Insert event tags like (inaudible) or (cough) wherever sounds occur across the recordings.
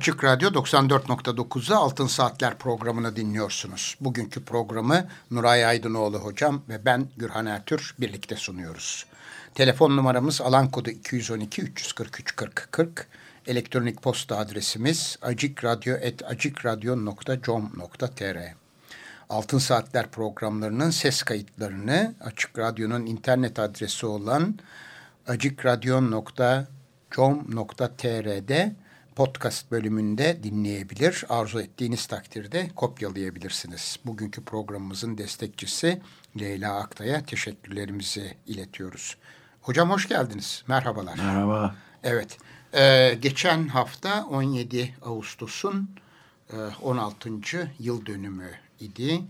Açık Radyo 94.9'da Altın Saatler programını dinliyorsunuz. Bugünkü programı Nuray Aydınoğlu hocam ve ben Gürhan Ertür birlikte sunuyoruz. Telefon numaramız alan kodu 212 343 40 40. Elektronik posta adresimiz acikradyo.com.tr Altın Saatler programlarının ses kayıtlarını Açık Radyo'nun internet adresi olan acikradyo.com.tr'de podcast bölümünde dinleyebilir. Arzu ettiğiniz takdirde kopyalayabilirsiniz. Bugünkü programımızın destekçisi Leyla Aktay'a teşekkürlerimizi iletiyoruz. Hocam hoş geldiniz. Merhabalar. Merhaba. Evet. Ee, geçen hafta 17 Ağustos'un e, 16. yıl dönümü idi.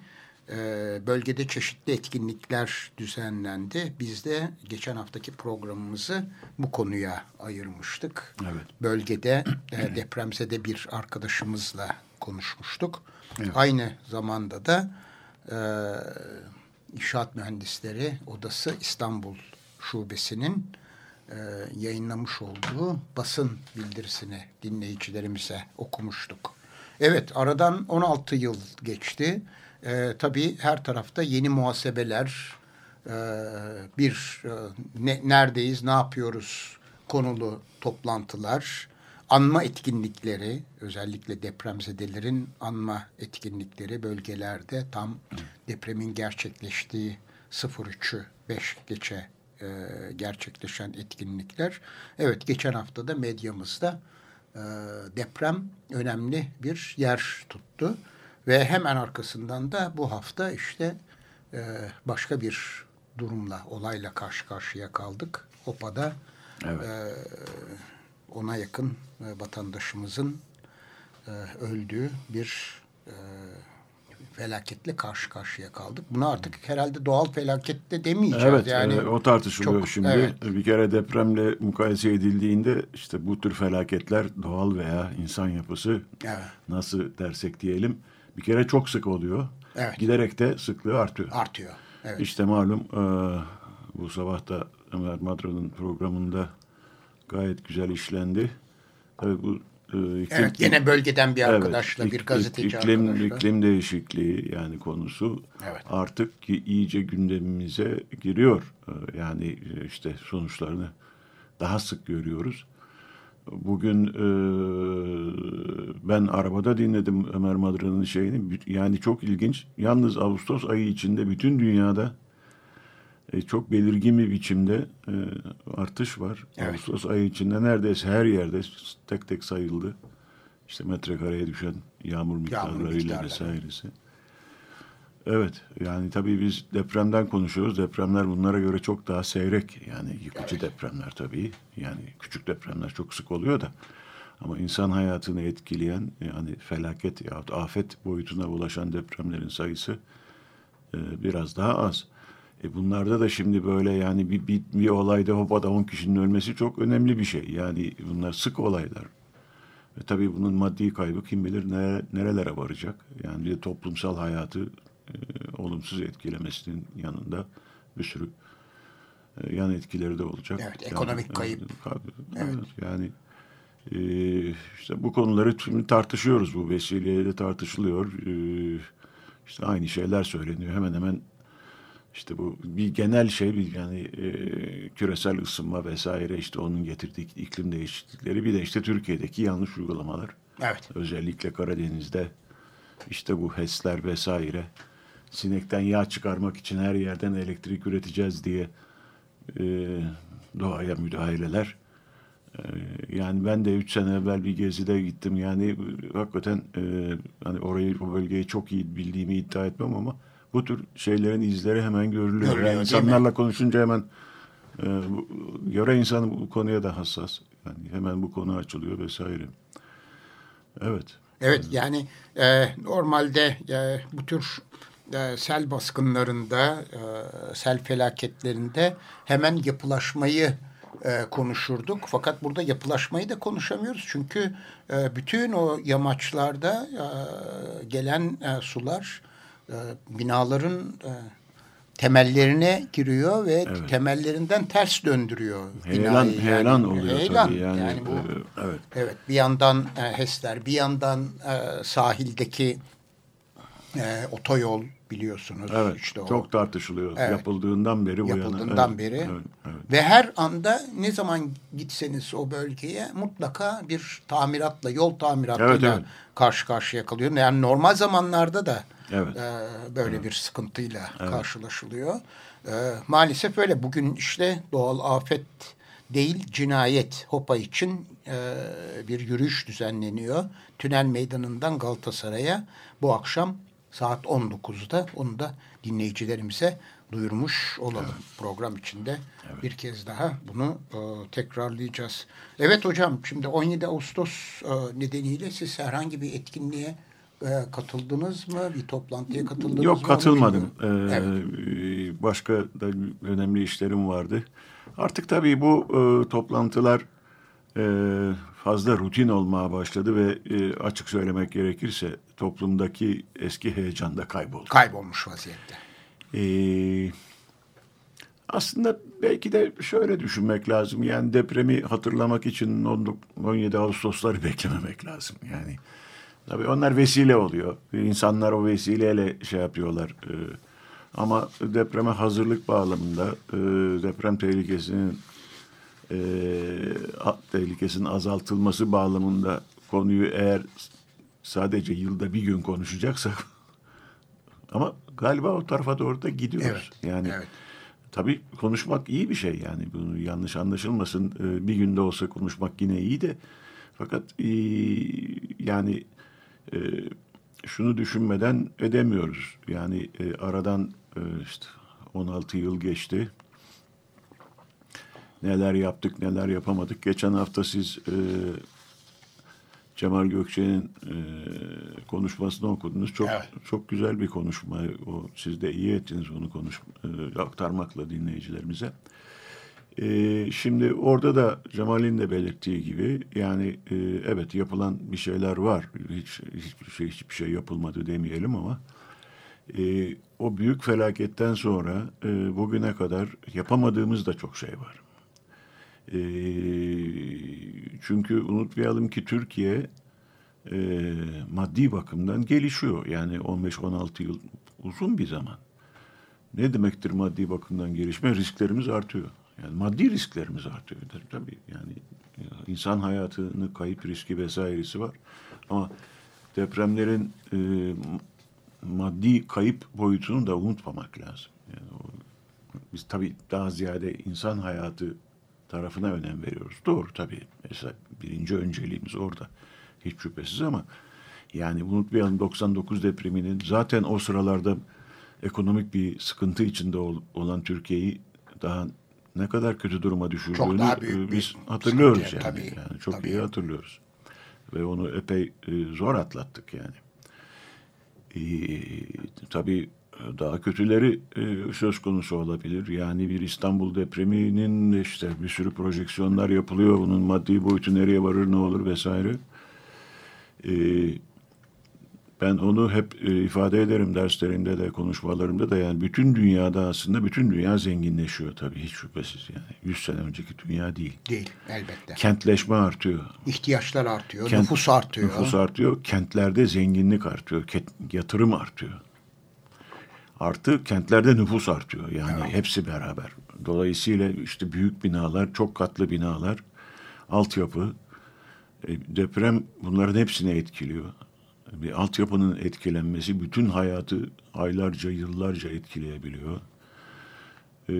Ee, bölgede çeşitli etkinlikler düzenlendi. Biz de geçen haftaki programımızı bu konuya ayırmıştık. Evet. Bölgede e, depremzede bir arkadaşımızla konuşmuştuk. Evet. Aynı zamanda da e, İnşaat Mühendisleri Odası İstanbul Şubesi'nin e, yayınlamış olduğu basın bildirisini dinleyicilerimize okumuştuk. Evet aradan 16 yıl geçti. E, tabii her tarafta yeni muhasebeler, e, bir e, ne, neredeyiz, ne yapıyoruz konulu toplantılar, anma etkinlikleri, özellikle depremzedelerin anma etkinlikleri bölgelerde tam depremin gerçekleştiği 03'ü 5 geçe e, gerçekleşen etkinlikler. Evet geçen hafta da medyamızda e, deprem önemli bir yer tuttu. Ve hemen arkasından da bu hafta işte e, başka bir durumla, olayla karşı karşıya kaldık. OPA'da evet. e, ona yakın e, vatandaşımızın e, öldüğü bir e, felaketle karşı karşıya kaldık. Buna artık herhalde doğal felakette demeyeceğiz. Evet, yani e, o tartışılıyor çok, şimdi. Evet. Bir kere depremle mukayese edildiğinde işte bu tür felaketler doğal veya insan yapısı Evet. nasıl dersek diyelim bir kere çok sık oluyor. Evet. Giderek de sıklığı artıyor. Artıyor. Evet. İşte malum e, bu sabah da Ömer Madra'nın programında gayet güzel işlendi. Tabii bu e, iklim, evet, yine bölgeden bir arkadaşla, evet, bir gazeteci iklim, arkadaşla. iklim değişikliği yani konusu Evet. artık ki iyice gündemimize giriyor. E, Yani e, işte sonuçlarını daha sık görüyoruz. Bugün e, ben arabada dinledim Ömer Madra'nın şeyini. Yani çok ilginç. Yalnız Ağustos ayı içinde bütün dünyada e, çok belirgin bir biçimde e, artış var. Evet. Ağustos ayı içinde neredeyse her yerde tek tek sayıldı. İşte metrekareye düşen yağmur miktarlarıyla miktarları. vesairesi. Evet yani tabii biz depremden konuşuyoruz. Depremler bunlara göre çok daha seyrek. Yani yıkıcı Evet. depremler tabii. Yani küçük depremler çok sık oluyor da. Ama insan hayatını etkileyen yani felaket yahut afet boyutuna ulaşan depremlerin sayısı e, biraz daha az. E bunlarda da şimdi böyle yani bir, bir, bir olayda hopada 10 kişinin ölmesi çok önemli bir şey. Yani bunlar sık olaylar. Ve tabii bunun maddi kaybı kim bilir nere, nerelere varacak. Yani bir de toplumsal hayatı olumsuz etkilemesinin yanında bir sürü e, yan etkileri de olacak. Evet, ekonomik Yani, kayıp. e, Evet. evet, yani e, işte bu konuları şimdi tartışıyoruz bu vesileyle tartışılıyor. E, işte aynı şeyler söyleniyor. Hemen hemen işte bu bir genel şey bir yani e, küresel ısınma vesaire işte onun getirdiği iklim değişiklikleri bir de işte Türkiye'deki yanlış uygulamalar. Evet. Özellikle Karadeniz'de işte bu HES'ler vesaire sinekten yağ çıkarmak için her yerden elektrik üreteceğiz diye e, doğaya müdahaleler. E, yani ben de üç sene evvel bir gezide gittim. Yani hakikaten e, hani orayı o bölgeyi çok iyi bildiğimi iddia etmem ama bu tür şeylerin izleri hemen görülüyor. Görülüyor, Yani mi? insanlarla konuşunca hemen e, bu, göre insan bu konuya da hassas. Yani hemen bu konu açılıyor vesaire. Evet. Evet yani e, normalde e, bu tür e, sel baskınlarında, e, sel felaketlerinde hemen yapılaşmayı e, konuşurduk. Fakat burada yapılaşmayı da konuşamıyoruz. Çünkü e, bütün o yamaçlarda e, gelen e, sular e, binaların e, temellerine giriyor ve evet. temellerinden ters döndürüyor heyelan, binayı. Heyelan oluyor heyelan. tabii. Yani, yani bu, e, evet. evet. Bir yandan e, HES'ler, bir yandan e, sahildeki e, otoyol biliyorsunuz. Evet, işte o. çok tartışılıyor. Evet. Yapıldığından beri bu Yapıldığından yana. beri. Evet, evet. Ve her anda ne zaman gitseniz o bölgeye mutlaka bir tamiratla, yol tamiratıyla evet, evet. karşı karşıya kalıyor. Yani normal zamanlarda da evet. e, böyle evet. bir sıkıntıyla evet. karşılaşılıyor. E, maalesef öyle. Bugün işte doğal afet değil cinayet Hopa için e, bir yürüyüş düzenleniyor. Tünel Meydanı'ndan Galatasaray'a bu akşam saat 19'da onu da dinleyicilerimize duyurmuş olalım evet. program içinde. Evet. Bir kez daha bunu e, tekrarlayacağız. Evet hocam şimdi 17 Ağustos e, nedeniyle siz herhangi bir etkinliğe e, katıldınız mı? Bir toplantıya katıldınız Yok, mı? Yok katılmadım. Ee, evet. Başka da önemli işlerim vardı. Artık tabii bu e, toplantılar e, fazla rutin olmaya başladı ve e, açık söylemek gerekirse toplumdaki eski heyecan da kayboldu. Kaybolmuş vaziyette. Ee, aslında belki de şöyle düşünmek lazım. Yani depremi hatırlamak için 17 Ağustosları (laughs) beklememek lazım. Yani tabii onlar vesile oluyor. İnsanlar o vesileyle şey yapıyorlar. Ee, ama depreme hazırlık bağlamında e, deprem tehlikesinin e, tehlikesinin azaltılması bağlamında konuyu eğer sadece yılda bir gün konuşacaksak (laughs) ama galiba o tarafa doğru da gidiyoruz. Evet, yani evet. tabii konuşmak iyi bir şey yani bunu yanlış anlaşılmasın. E, bir günde olsa konuşmak yine iyi de fakat e, yani e, şunu düşünmeden edemiyoruz. Yani e, aradan e, işte 16 yıl geçti neler yaptık, neler yapamadık. Geçen hafta siz e, Cemal Gökçe'nin e, konuşmasını okudunuz. Çok evet. çok güzel bir konuşma. O siz de iyi ettiniz onu konuş e, aktarmakla dinleyicilerimize. E, şimdi orada da Cemal'in de belirttiği gibi yani e, evet yapılan bir şeyler var. Hiç hiçbir şey hiçbir şey yapılmadı demeyelim ama e, o büyük felaketten sonra e, bugüne kadar yapamadığımız da çok şey var. E, çünkü unutmayalım ki Türkiye e, maddi bakımdan gelişiyor. Yani 15-16 yıl uzun bir zaman. Ne demektir maddi bakımdan gelişme? Risklerimiz artıyor. Yani maddi risklerimiz artıyor tabii. Yani insan hayatını kayıp riski vesairesi var. Ama depremlerin e, maddi kayıp boyutunu da unutmamak lazım. Yani o, biz tabii daha ziyade insan hayatı tarafına önem veriyoruz. Doğru tabii. Mesela birinci önceliğimiz orada. Hiç şüphesiz ama yani unutmayalım 99 depreminin zaten o sıralarda ekonomik bir sıkıntı içinde olan Türkiye'yi daha ne kadar kötü duruma düşürdüğünü e, biz hatırlıyoruz yani. Tabii, yani çok tabii. iyi hatırlıyoruz. Ve onu epey e, zor atlattık yani. Ee, tabii daha kötüleri e, söz konusu olabilir. Yani bir İstanbul depreminin işte bir sürü projeksiyonlar yapılıyor. Bunun maddi boyutu nereye varır ne olur vesaire. E, ben onu hep e, ifade ederim derslerimde de konuşmalarımda da yani bütün dünyada aslında bütün dünya zenginleşiyor tabii hiç şüphesiz yani. Yüz sene önceki dünya değil. Değil elbette. Kentleşme artıyor. İhtiyaçlar artıyor, Kent, nüfus artıyor. Nüfus artıyor, kentlerde zenginlik artıyor, yatırım artıyor. Artı kentlerde nüfus artıyor yani evet. hepsi beraber. Dolayısıyla işte büyük binalar, çok katlı binalar, altyapı, e, deprem bunların hepsini etkiliyor. Bir altyapının etkilenmesi bütün hayatı aylarca, yıllarca etkileyebiliyor. E,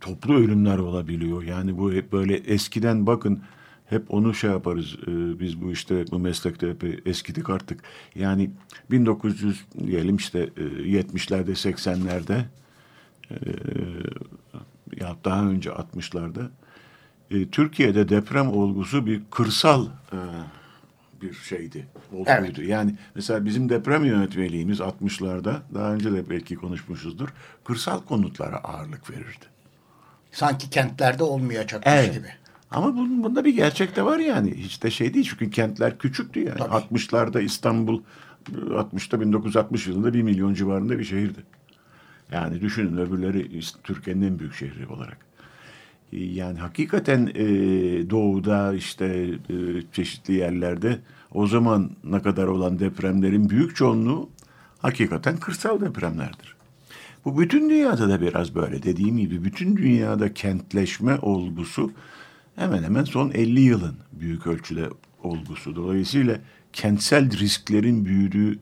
toplu ölümler olabiliyor. Yani bu hep böyle eskiden bakın hep onu şey yaparız. E, biz bu işte bu meslekte hep eskidik artık. Yani 1900 diyelim işte e, 70'lerde 80'lerde e, ya daha önce 60'larda e, Türkiye'de deprem olgusu bir kırsal e, bir şeydi. Olguydu. Evet. Yani mesela bizim deprem yönetmeliğimiz 60'larda daha önce de belki konuşmuşuzdur. Kırsal konutlara ağırlık verirdi. Sanki kentlerde olmayacakmış Evet. gibi. Ama bunun, bunda bir gerçek de var yani. Hiç de şey değil çünkü kentler küçüktü yani. Tabii. 60'larda İstanbul 60'ta 1960 yılında 1 milyon civarında bir şehirdi. Yani düşünün öbürleri Türkiye'nin en büyük şehri olarak. E, Yani hakikaten e, doğuda işte e, çeşitli yerlerde o zaman ne kadar olan depremlerin büyük çoğunluğu hakikaten kırsal depremlerdir. Bu bütün dünyada da biraz böyle. Dediğim gibi bütün dünyada kentleşme olgusu hemen hemen son 50 yılın büyük ölçüde olgusu. Dolayısıyla kentsel risklerin büyüdüğü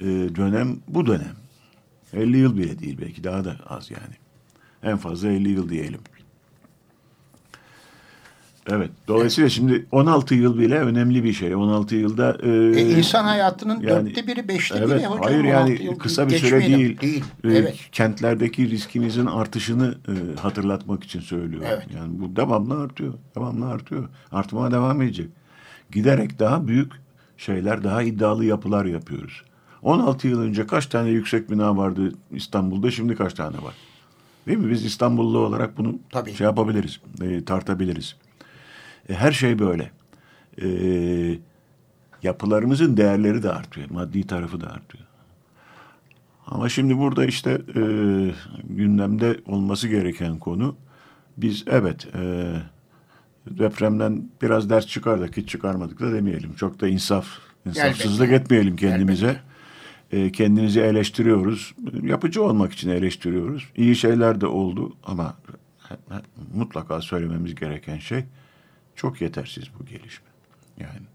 e, dönem bu dönem. 50 yıl bile değil belki daha da az yani. En fazla 50 yıl diyelim. Evet. Dolayısıyla şimdi 16 yıl bile önemli bir şey. 16 yılda e, E, insan hayatının yani- dörtte biri, beşte evet, biri hocam. Hayır 16 yani kısa bir süre değil. Değil. Evet. Kentlerdeki riskimizin artışını e, hatırlatmak için söylüyorum. Evet. Yani bu devamlı artıyor. Devamlı artıyor. Artmaya devam edecek. Giderek daha büyük şeyler, daha iddialı yapılar yapıyoruz. 16 yıl önce kaç tane yüksek bina vardı İstanbul'da, şimdi kaç tane var? Değil mi? Biz İstanbullu olarak bunu Tabii. şey yapabiliriz, e, tartabiliriz. E, her şey böyle. E, yapılarımızın değerleri de artıyor, maddi tarafı da artıyor. Ama şimdi burada işte e, gündemde olması gereken konu biz evet e, depremden biraz ders çıkardık hiç çıkarmadık da demeyelim. Çok da insaf, insafsızlık Elbette. etmeyelim kendimize. E, kendimizi eleştiriyoruz. Yapıcı olmak için eleştiriyoruz. İyi şeyler de oldu ama mutlaka söylememiz gereken şey çok yetersiz bu gelişme. Yani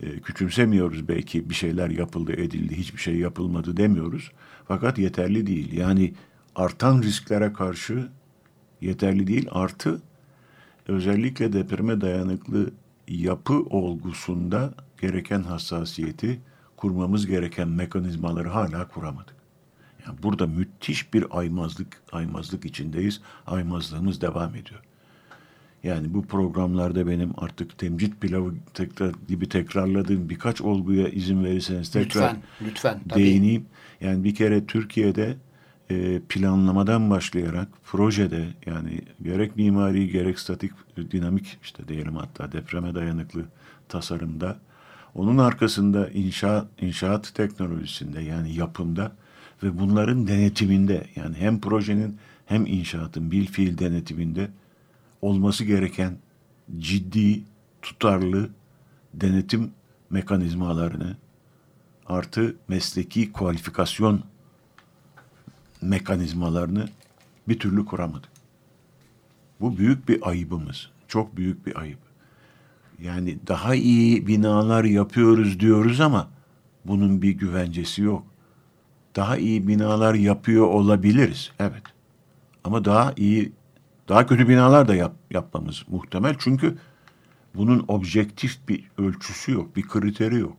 e, küçümsemiyoruz belki bir şeyler yapıldı edildi hiçbir şey yapılmadı demiyoruz. Fakat yeterli değil. Yani artan risklere karşı yeterli değil. Artı özellikle depreme dayanıklı yapı olgusunda gereken hassasiyeti kurmamız gereken mekanizmaları hala kuramadık. Yani burada müthiş bir aymazlık aymazlık içindeyiz. Aymazlığımız devam ediyor. Yani bu programlarda benim artık temcit pilavı tekrar gibi tekrarladığım birkaç olguya izin verirseniz tekrar Lütfen, lütfen. Tabii. değineyim. Yani bir kere Türkiye'de e, planlamadan başlayarak projede yani gerek mimari gerek statik dinamik işte diyelim hatta depreme dayanıklı tasarımda onun arkasında inşaat inşaat teknolojisinde yani yapımda ve bunların denetiminde yani hem projenin hem inşaatın bil fiil denetiminde olması gereken ciddi, tutarlı denetim mekanizmalarını artı mesleki kualifikasyon mekanizmalarını bir türlü kuramadık. Bu büyük bir ayıbımız. Çok büyük bir ayıp. Yani daha iyi binalar yapıyoruz diyoruz ama bunun bir güvencesi yok. Daha iyi binalar yapıyor olabiliriz. Evet. Ama daha iyi, daha kötü binalar da yap, yapmamız muhtemel. Çünkü bunun objektif bir ölçüsü yok, bir kriteri yok.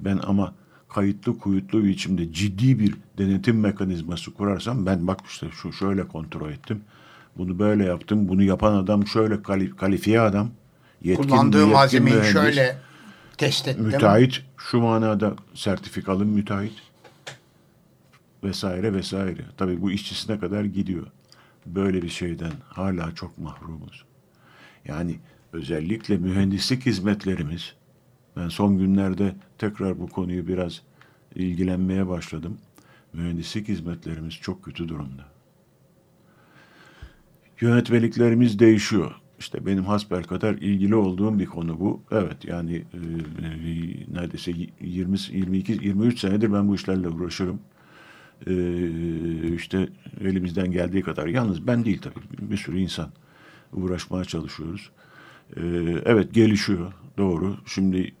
Ben ama kayıtlı kuyutlu bir biçimde ciddi bir denetim mekanizması kurarsam ben bak işte şu şöyle kontrol ettim. Bunu böyle yaptım. Bunu yapan adam şöyle kali- kalifiye adam. Yetkin, Kullandığı yetkin malzemeyi mühendis, şöyle test ettim. Müteahhit şu manada sertifikalı müteahhit vesaire vesaire. Tabii bu işçisine kadar gidiyor. Böyle bir şeyden hala çok mahrumuz. Yani özellikle mühendislik hizmetlerimiz ben son günlerde tekrar bu konuyu biraz ilgilenmeye başladım. Mühendislik hizmetlerimiz çok kötü durumda. Yönetmeliklerimiz değişiyor. İşte benim hasbelkader ilgili olduğum bir konu bu. Evet yani e, e, neredeyse 20 22 23 senedir ben bu işlerle uğraşırım. E, işte elimizden geldiği kadar yalnız ben değil tabii bir sürü insan uğraşmaya çalışıyoruz. E, evet gelişiyor doğru. Şimdi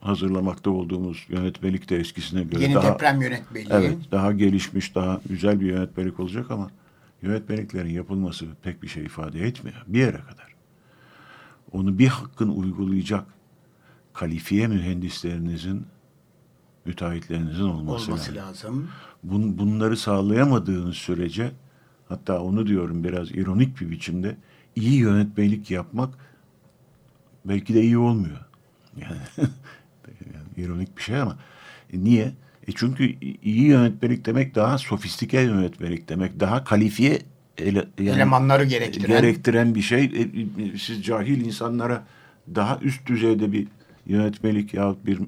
hazırlamakta olduğumuz yönetmelik de eskisine göre Yeni daha deprem yönetmeliği. Evet, daha gelişmiş, daha güzel bir yönetmelik olacak ama yönetmeliklerin yapılması pek bir şey ifade etmiyor. Bir yere kadar. Onu bir hakkın uygulayacak kalifiye mühendislerinizin, müteahhitlerinizin olması, olması lazım. lazım. Bun, bunları sağlayamadığınız sürece, hatta onu diyorum biraz ironik bir biçimde, iyi yönetmelik yapmak belki de iyi olmuyor. Yani, (laughs) yani ironik bir şey ama e, niye? E çünkü iyi yönetmelik demek daha sofistike yönetmelik demek, daha kalifiye ele, yani, elemanları gerektiren. gerektiren bir şey. E, e, siz cahil insanlara daha üst düzeyde bir yönetmelik yahut bir e,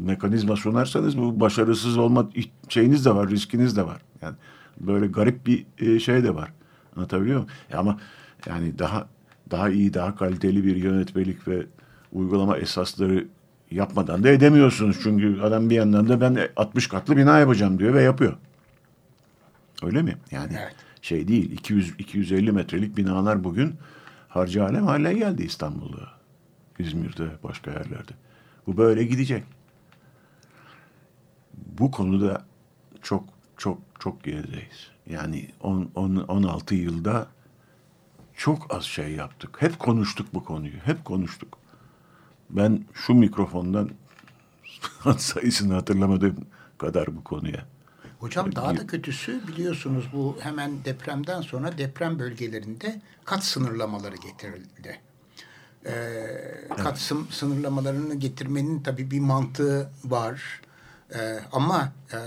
mekanizma sunarsanız bu başarısız olma şeyiniz de var, riskiniz de var. Yani böyle garip bir e, şey de var. Anlatabiliyor muyum? E ama yani daha daha iyi, daha kaliteli bir yönetmelik ve uygulama esasları yapmadan da edemiyorsunuz. Çünkü adam bir yandan da ben 60 katlı bina yapacağım diyor ve yapıyor. Öyle mi? Yani evet. şey değil 200 250 metrelik binalar bugün harcı alem hale geldi İstanbul'da. İzmir'de, başka yerlerde. Bu böyle gidecek. Bu konuda çok çok çok gerideyiz. Yani 10, 10 16 yılda çok az şey yaptık. Hep konuştuk bu konuyu. Hep konuştuk. Ben şu mikrofondan (laughs) sayısını hatırlamadığım kadar bu konuya. Hocam daha da kötüsü biliyorsunuz bu hemen depremden sonra deprem bölgelerinde kat sınırlamaları getirildi. Ee, kat evet. sınırlamalarını getirmenin tabii bir mantığı var. Ee, ama e,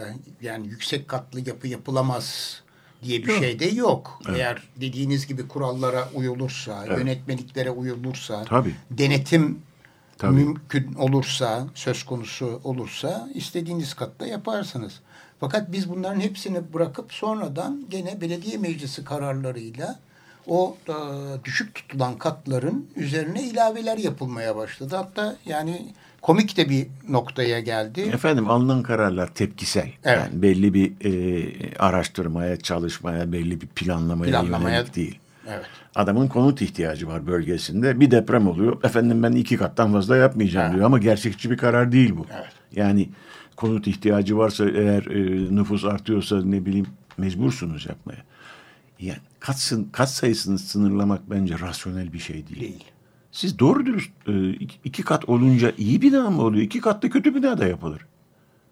yani yüksek katlı yapı yapılamaz diye bir yok. şey de yok. Evet. Eğer dediğiniz gibi kurallara uyulursa, evet. yönetmeliklere uyulursa, Tabii. denetim Tabii. mümkün olursa, söz konusu olursa istediğiniz katta yaparsınız. Fakat biz bunların hepsini bırakıp sonradan gene belediye meclisi kararlarıyla o e, düşük tutulan katların üzerine ilaveler yapılmaya başladı. Hatta yani komik de bir noktaya geldi. Efendim alınan kararlar tepkisel. Evet. Yani belli bir e, araştırmaya, çalışmaya, belli bir planlamaya, planlamaya yönelik değil. Evet. Adamın konut ihtiyacı var bölgesinde. Bir deprem oluyor. Efendim ben iki kattan fazla yapmayacağım evet. diyor ama gerçekçi bir karar değil bu. Evet. Yani konut ihtiyacı varsa eğer e, nüfus artıyorsa ne bileyim mecbursunuz yapmaya. Yani kat, kat sayısını sınırlamak bence rasyonel bir şey değil. Değil. Siz doğru dürüst e, iki kat olunca iyi bina mı oluyor? İki katlı kötü bina da yapılır.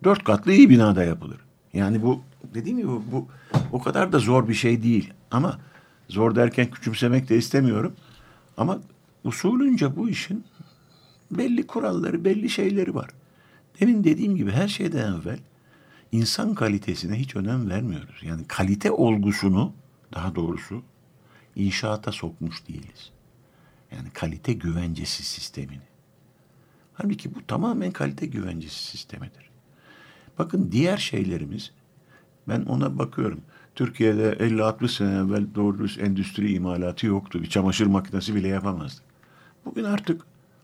Dört katlı iyi bina da yapılır. Yani bu dediğim gibi bu o kadar da zor bir şey değil. Ama zor derken küçümsemek de istemiyorum. Ama usulünce bu işin belli kuralları, belli şeyleri var. Demin dediğim gibi her şeyden evvel insan kalitesine hiç önem vermiyoruz. Yani kalite olgusunu daha doğrusu inşaata sokmuş değiliz. Yani kalite güvencesi sistemini. Halbuki bu tamamen kalite güvencesi sistemidir. Bakın diğer şeylerimiz ben ona bakıyorum. Türkiye'de 50-60 sene evvel doğru dürüst endüstri imalatı yoktu. Bir çamaşır makinesi bile yapamazdı. Bugün artık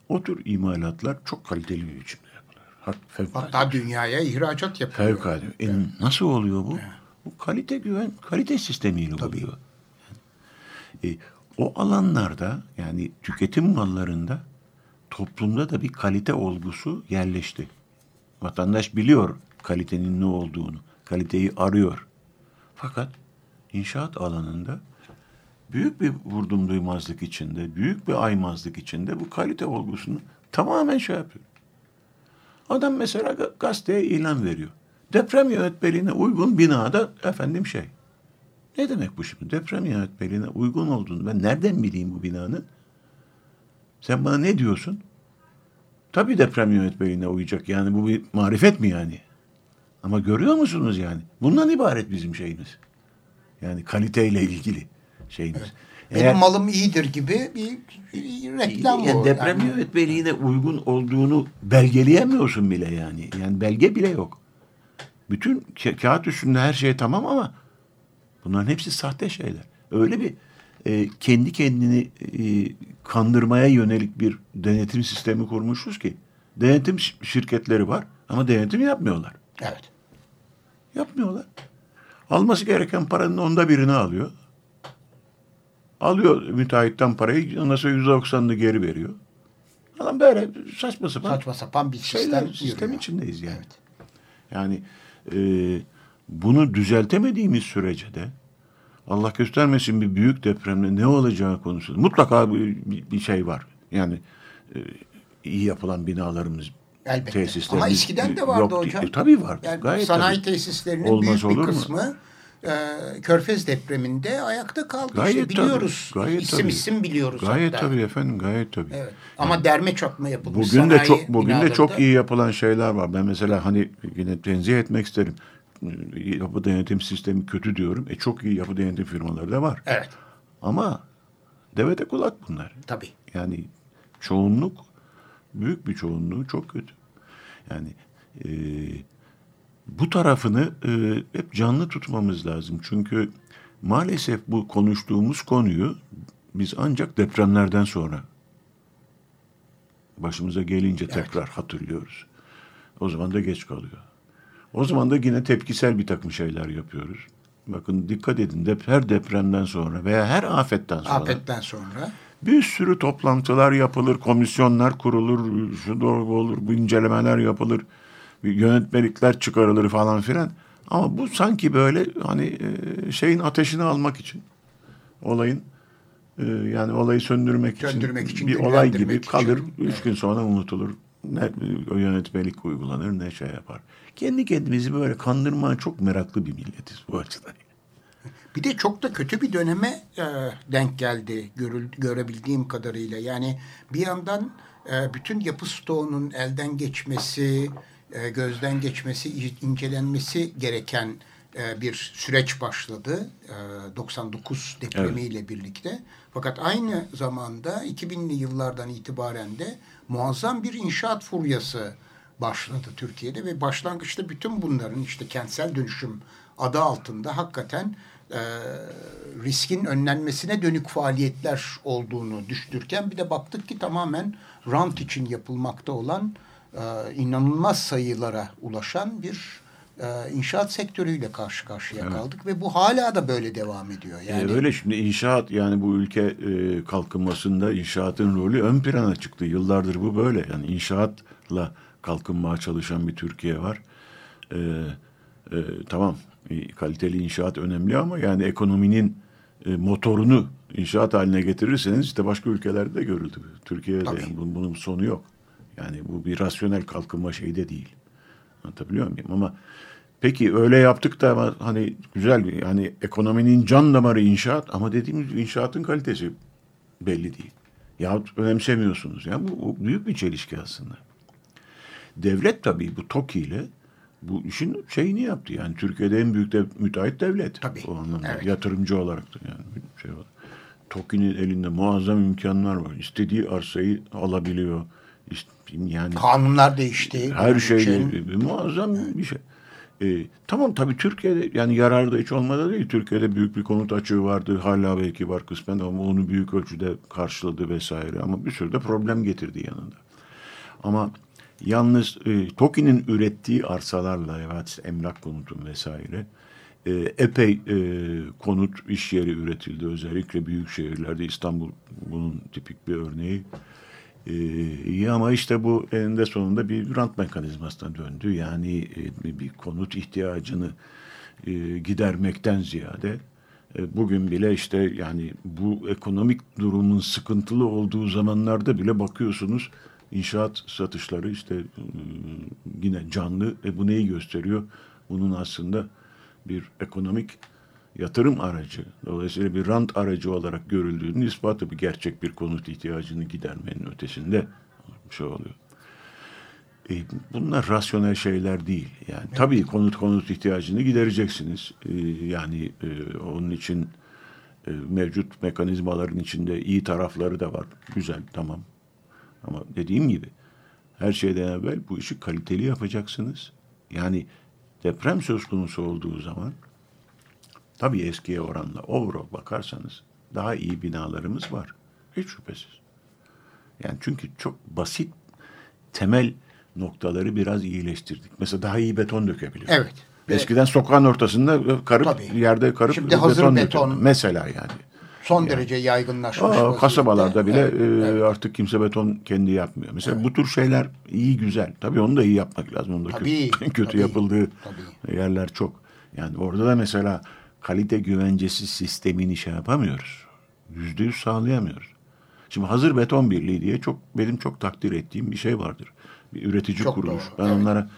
o tür imalatlar çok kaliteli bir biçimde yapılıyor. Hatta dünyaya ihracat yapıyor. Fevkalade. E, evet. Nasıl oluyor bu? Evet. Bu kalite güven, kalite sistemiyle Tabii. oluyor. Yani, e, o alanlarda yani tüketim mallarında toplumda da bir kalite olgusu yerleşti. Vatandaş biliyor kalitenin ne olduğunu, kaliteyi arıyor. Fakat inşaat alanında büyük bir vurdum duymazlık içinde, büyük bir aymazlık içinde bu kalite olgusunu tamamen şey yapıyor. Adam mesela gazeteye ilan veriyor. Deprem yönetmeliğine uygun binada efendim şey. Ne demek bu şimdi? Deprem yönetmeliğine uygun olduğunu ben nereden bileyim bu binanın? Sen bana ne diyorsun? Tabii deprem yönetmeliğine uyacak. Yani bu bir marifet mi yani? Ama görüyor musunuz yani? Bundan ibaret bizim şeyimiz. Yani kaliteyle ilgili şeyimiz. Evet. Benim Eğer, malım iyidir gibi bir, bir reklam yani bu. Deprem yani. yönetmeliğine uygun olduğunu belgeleyemiyorsun bile yani. Yani belge bile yok. Bütün ka kağıt üstünde her şey tamam ama bunların hepsi sahte şeyler. Öyle bir e, kendi kendini e, kandırmaya yönelik bir denetim sistemi kurmuşuz ki denetim şirketleri var ama denetim yapmıyorlar. Evet. Yapmıyorlar. Alması gereken paranın onda birini alıyor. Alıyor müteahhitten parayı ondan sonra yüzde doksanını geri veriyor. Adam böyle saçma sapan. Saçma sapan bir sistem. sistem içindeyiz yani. Evet. Yani e, bunu düzeltemediğimiz sürece de Allah göstermesin bir büyük depremde ne olacağı konusunda mutlaka bir, bir şey var. Yani e, iyi yapılan binalarımız Elbette. Tesislerimiz Ama eskiden de vardı yok, hocam. E, tabii var. Yani Gayet sanayi tabii. tesislerinin Olmaz büyük bir kısmı e, Körfez depreminde ayakta kaldı. Gayet işte biliyoruz. tabii, gayet isim tabii. isim biliyoruz Gayet hatta. tabii efendim gayet tabii. Evet. Ama derme çatma yapılmış Bugün de çok bugün de çok iyi yapılan şeyler var. Ben mesela hani yine tenzih etmek isterim. Yapı denetim sistemi kötü diyorum. E çok iyi yapı denetim firmaları da var. Evet. Ama devete kulak bunlar. Tabii. Yani çoğunluk büyük bir çoğunluğu çok kötü. Yani e, bu tarafını e, hep canlı tutmamız lazım. Çünkü maalesef bu konuştuğumuz konuyu biz ancak depremlerden sonra başımıza gelince tekrar hatırlıyoruz. O zaman da geç kalıyor. O zaman da yine tepkisel bir takım şeyler yapıyoruz. Bakın dikkat edin de her depremden sonra veya her afetten sonra Afetten sonra. bir sürü toplantılar yapılır, komisyonlar kurulur, şu doğru olur, bu incelemeler yapılır, yönetmelikler çıkarılır falan filan. Ama bu sanki böyle hani e, şeyin ateşini almak için olayın e, yani olayı söndürmek, Söndürmek için, bir olay gibi için. kalır. Üç gün sonra unutulur. Ne yönetmelik uygulanır ne şey yapar. Kendi kendimizi böyle kandırmaya çok meraklı bir milletiz bu açıdan. Bir de çok da kötü bir döneme e, denk geldi görül, görebildiğim kadarıyla. Yani bir yandan e, bütün yapı stoğunun elden geçmesi, e, gözden geçmesi, incelenmesi gereken e, bir süreç başladı. E, 99 depremiyle birlikte. Fakat aynı zamanda 2000'li yıllardan itibaren de muazzam bir inşaat furyası başladı Türkiye'de ve başlangıçta bütün bunların işte kentsel dönüşüm adı altında hakikaten e, riskin önlenmesine dönük faaliyetler olduğunu düştürken bir de baktık ki tamamen rant için yapılmakta olan e, inanılmaz sayılara ulaşan bir e, inşaat sektörüyle karşı karşıya kaldık ve bu hala da böyle devam ediyor. Yani E, öyle şimdi inşaat yani bu ülke e, kalkınmasında inşaatın rolü ön plana çıktı. Yıllardır bu böyle. Yani inşaatla kalkınmaya çalışan bir Türkiye var. E, e, tamam e, kaliteli inşaat önemli ama yani ekonominin e, motorunu inşaat haline getirirseniz işte başka ülkelerde de görüldü. Türkiye'de Tabii. yani bunun, bunun sonu yok. Yani bu bir rasyonel kalkınma şeyi de değil. Anlatabiliyor muyum? Ama peki öyle yaptık da ama hani güzel bir yani ekonominin can damarı inşaat ama dediğimiz inşaatın kalitesi belli değil. Yahut önemsemiyorsunuz. Yani bu, bu büyük bir çelişki aslında. Devlet tabii bu TOKİ ile bu işin şeyini yaptı. Yani Türkiye'de en büyük de müteahhit devlet. Tabii, O anlamda. evet. Yatırımcı olarak da yani şey var. TOKİ'nin elinde muazzam imkanlar var. İstediği arsayı alabiliyor. İşte, yani kanunlar değişti. her şey için. bir- muazzam bir şey. Ee, tamam tabii Türkiye'de yani yararı da hiç olmadı değil. Türkiye'de büyük bir konut açığı vardı. Hala belki var kısmen ama onu büyük ölçüde karşıladı vesaire. Ama bir sürü de problem getirdi yanında. Ama yalnız e, TOKİ'nin ürettiği arsalarla evet işte emlak konutun vesaire e, epey e, konut iş yeri üretildi. Özellikle büyük şehirlerde İstanbul bunun tipik bir örneği. E, iyi ama işte bu eninde sonunda bir rant mekanizmasına döndü. Yani e, bir konut ihtiyacını e, gidermekten ziyade e, bugün bile işte yani bu ekonomik durumun sıkıntılı olduğu zamanlarda bile bakıyorsunuz inşaat satışları işte e, yine canlı. E, bu neyi gösteriyor? Bunun aslında bir ekonomik yatırım aracı, dolayısıyla bir rant aracı olarak görüldüğünün ispatı bir gerçek bir konut ihtiyacını gidermenin ötesinde bir şey oluyor. E, bunlar rasyonel şeyler değil. Yani tabii konut konut ihtiyacını gidereceksiniz. E, yani e, onun için e, mevcut mekanizmaların içinde iyi tarafları da var. Güzel, tamam. Ama dediğim gibi her şeyden evvel bu işi kaliteli yapacaksınız. Yani deprem söz konusu olduğu zaman tabii eskiye oranla overall bakarsanız daha iyi binalarımız var. Hiç şüphesiz. Yani çünkü çok basit temel noktaları biraz iyileştirdik. Mesela daha iyi beton dökebiliyoruz. Evet. Ve Eskiden sokağın ortasında karıp Tabii. yerde karıp Şimdi hazır beton- döküyordu. Mesela yani. son derece yaygınlaşmış. Aa, kasabalarda bile Evet, e, evet. artık kimse beton kendi yapmıyor. Mesela bu tür şeyler iyi güzel. Tabii onu da iyi yapmak lazım. Onda Tabii, kötü, (laughs) kötü tabii, yapıldığı tabii. yerler çok. Yani orada da mesela kalite güvencesi sistemini şey yapamıyoruz. Yüzde yüz sağlayamıyoruz. Şimdi hazır beton birliği diye çok benim çok takdir ettiğim bir şey vardır. Bir üretici Çok kuruluş. doğru, Ben evet. onlara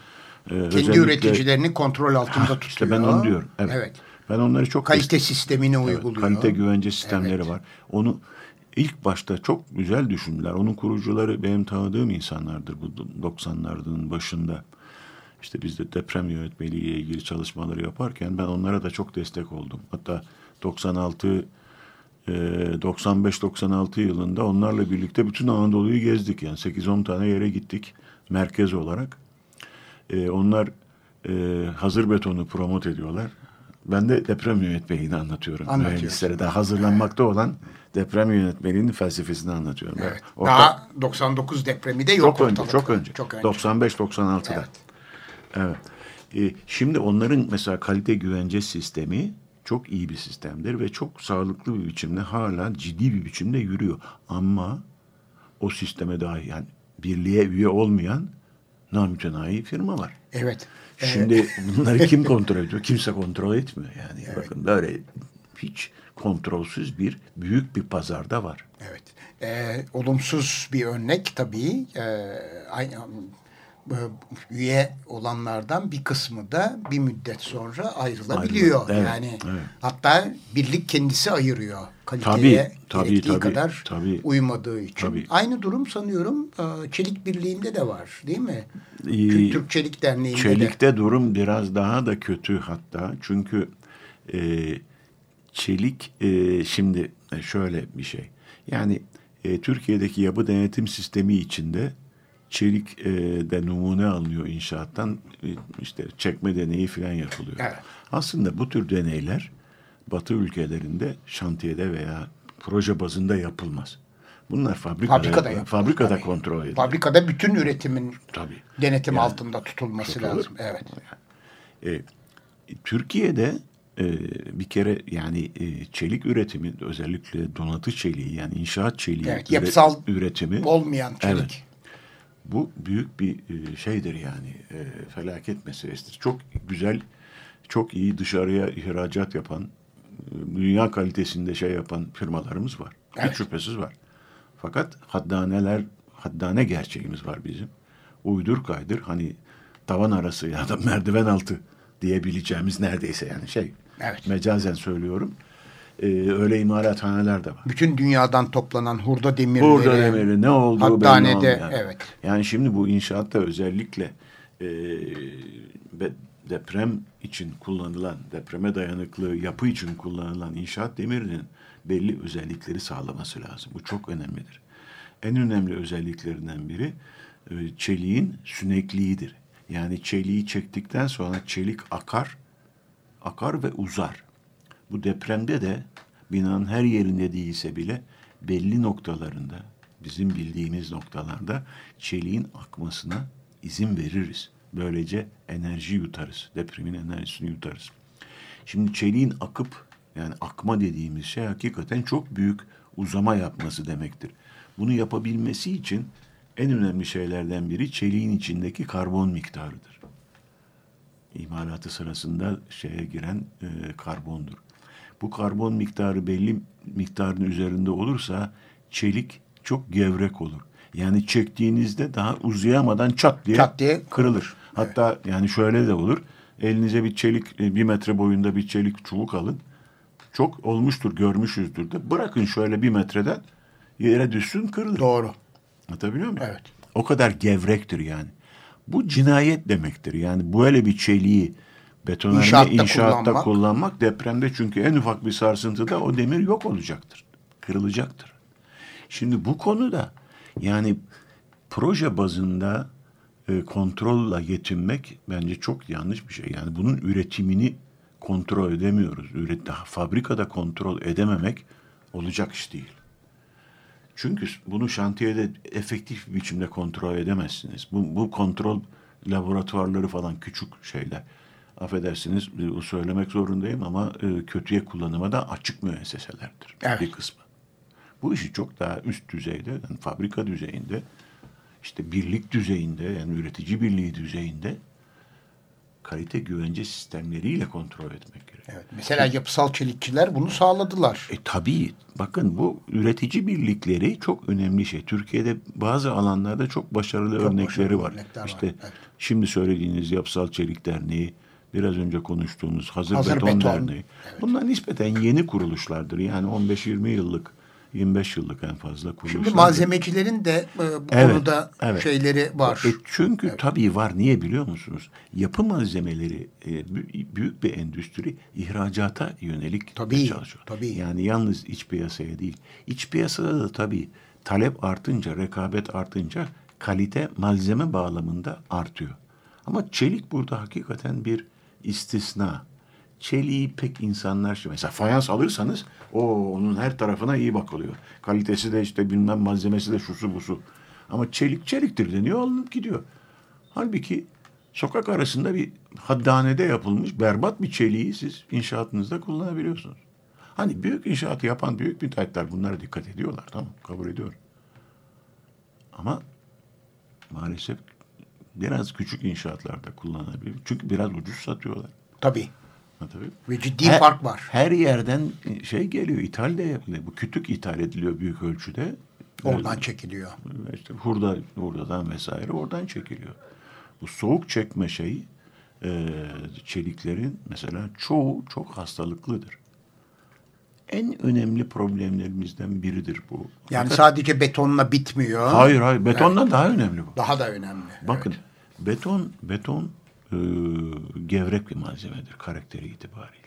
e, Kendi özellikle- üreticilerini kontrol altında tutuyor. işte ben onu diyorum. Evet. Ben onları çok kalite sistemini Evet, uyguluyor. kalite güvence sistemleri Evet. var. Onu ilk başta çok güzel düşündüler. Onun kurucuları benim tanıdığım insanlardır bu 90'ların başında. İşte biz de deprem yönetmeliği ile ilgili çalışmaları yaparken ben onlara da çok destek oldum. Hatta 96 e, 95-96 yılında onlarla birlikte bütün Anadolu'yu gezdik. Yani 8-10 tane yere gittik merkez olarak. E, onlar e, hazır betonu promote ediyorlar. Ben de deprem yönetmeliğini anlatıyorum. Mühendislere daha hazırlanmakta olan deprem yönetmeliğinin felsefesini anlatıyorum. Evet. Orta- Daha 99 depremi de yok çok önce, çok önce. Çok önce. 95-96'da. Evet. Evet. Ee, şimdi onların mesela kalite güvence sistemi çok iyi bir sistemdir ve çok sağlıklı bir biçimde hala ciddi bir biçimde yürüyor. Ama o sisteme dahi yani birliğe üye olmayan namütenayi firma var. Evet. Şimdi (laughs) bunları kim kontrol ediyor? Kimse kontrol etmiyor yani. Bakın böyle hiç kontrolsüz bir büyük bir pazarda var. Evet. Ee, olumsuz bir örnek tabii. Ee, aynı, e, üye olanlardan bir kısmı da bir müddet sonra ayrılabiliyor. Evet, yani evet. hatta birlik kendisi ayırıyor. Kaliteye Tabii, gerektiği tabii, kadar tabii. uymadığı için. Tabii. Aynı durum sanıyorum e, Çelik Birliği'nde de var değil mi? Ee, Türk Çelik Derneği'nde de. Çelik'te durum biraz daha da kötü hatta. Çünkü e, çelik e, şimdi şöyle bir şey. Yani e, Türkiye'deki yapı denetim sistemi içinde çelik e, de numune alınıyor inşaattan. E, işte çekme deneyi falan yapılıyor. Evet. Aslında bu tür deneyler Batı ülkelerinde şantiyede veya proje bazında yapılmaz. Bunlar fabrikada, Fabrikada yapılır, fabrikada tabii. kontrol edilir. Fabrikada bütün üretimin Tabii. denetim Yani- altında tutulması Tutulur. lazım. Evet. E, Türkiye'de e, bir kere yani e, çelik üretimi özellikle donatı çeliği yani inşaat çeliği Evet, üre- yapısal üretimi Olmayan çelik. Evet. Bu büyük bir e, şeydir yani e, felaket meselesidir. Çok güzel, çok iyi dışarıya ihracat yapan, e, dünya kalitesinde şey yapan firmalarımız var. Evet. Hiç şüphesiz var. Fakat haddaneler, haddane gerçeğimiz var bizim. Uydur kaydır hani tavan arası ya da (laughs) merdiven altı diyebileceğimiz neredeyse yani şey. Evet. Mecazen söylüyorum. E, öyle imalathaneler de var. Bütün dünyadan toplanan hurda demirleri. Burada demiri ne olduğu belli Haddanede, olmayan. evet. Yani şimdi bu inşaatta özellikle e, deprem için kullanılan, depreme dayanıklı yapı için kullanılan inşaat demirinin belli özellikleri sağlaması lazım. Bu çok önemlidir. En önemli özelliklerinden biri e, çeliğin sünekliğidir. Yani çeliği çektikten sonra çelik akar, akar ve uzar. Bu depremde de binanın her yerinde değilse bile belli noktalarında, bizim bildiğimiz noktalarda çeliğin akmasına izin veririz. Böylece enerji yutarız. Depremin enerjisini yutarız. Şimdi çeliğin akıp yani akma dediğimiz şey hakikaten çok büyük uzama yapması demektir. Bunu yapabilmesi için en önemli şeylerden biri çeliğin içindeki karbon miktarıdır imalatı sırasında şeye giren e, karbondur. Bu karbon miktarı belli miktarın üzerinde olursa çelik çok gevrek olur. Yani çektiğinizde daha uzayamadan çat diye, Çat diye kırılır. Hatta yani şöyle de olur. Elinize bir çelik, e, bir metre boyunda bir çelik çubuk alın. Çok olmuştur, görmüşüzdür de. Bırakın şöyle bir metreden yere düşsün kırılır. Doğru. Anlatabiliyor muyum? Evet. O kadar gevrektir yani. Bu cinayet demektir. Yani böyle bir çeliği betonarme İnşaatta inşaatta, kullanmak. kullanmak. depremde çünkü en ufak bir sarsıntıda o demir yok olacaktır. Kırılacaktır. Şimdi bu konuda yani proje bazında e, kontrolla yetinmek bence çok yanlış bir şey. Yani bunun üretimini kontrol edemiyoruz. Üret, daha fabrikada kontrol edememek olacak iş değil. Çünkü bunu şantiyede efektif bir biçimde kontrol edemezsiniz. Bu, bu kontrol laboratuvarları falan küçük şeyler. Affedersiniz e, söylemek zorundayım ama e, kötüye kullanıma da açık müesseselerdir Evet. bir kısmı. Bu işi çok daha üst düzeyde, yani fabrika düzeyinde, işte birlik düzeyinde, yani üretici birliği düzeyinde kalite güvence sistemleriyle kontrol etmek gerekiyor. Evet. Mesela yapısal çelikçiler bunu sağladılar. E tabii bakın bu üretici birlikleri çok önemli şey. Türkiye'de bazı alanlarda çok başarılı Çok örnekleri başarılı var. örnekler var, İşte evet. şimdi söylediğiniz Yapısal Çelik Derneği biraz önce konuştuğumuz Hazır, Hazır Beton, Beton. Derneği. Bunlar nispeten yeni kuruluşlardır. Yani 15-20 yıllık, 25 yıllık en fazla kuruluşlar. Şimdi malzemecilerin de e, bu Evet, konuda evet. şeyleri var. E çünkü tabii var. Niye biliyor musunuz? Yapı malzemeleri e, bü- büyük bir endüstri ihracata yönelik Tabii, çalışıyor. tabii. Yani yalnız iç piyasaya değil. İç piyasada da tabii talep artınca, rekabet artınca kalite malzeme bağlamında artıyor. Ama çelik burada hakikaten bir istisna. Çeliği pek insanlar mesela fayans alırsanız o onun her tarafına iyi bakılıyor. Kalitesi de işte bilmem malzemesi de şusu busu. Ama çelik çeliktir deniyor alınıp gidiyor. Halbuki sokak arasında bir haddanede yapılmış berbat bir çeliği siz inşaatınızda kullanabiliyorsunuz. Hani büyük inşaatı yapan büyük müteahhitler bunlara dikkat ediyorlar. Tamam kabul ediyorum. Ama maalesef biraz küçük inşaatlarda kullanılabilir. Çünkü biraz ucuz satıyorlar. Tabii. Ha, tabii. Ve ciddi Her- fark var. Her yerden şey geliyor, ithal de yapılıyor. Bu kütük ithal ediliyor büyük ölçüde. Oradan çekiliyor. İşte hurda, hurdadan vesaire oradan çekiliyor. Bu soğuk çekme şeyi e, çeliklerin mesela çoğu çok hastalıklıdır. En önemli problemlerimizden biridir bu. Yani Fakat- sadece betonla bitmiyor. hayır hayır betondan daha önemli bu. Daha da önemli. Bakın Evet. beton beton e, gevrek bir malzemedir karakteri itibariyle.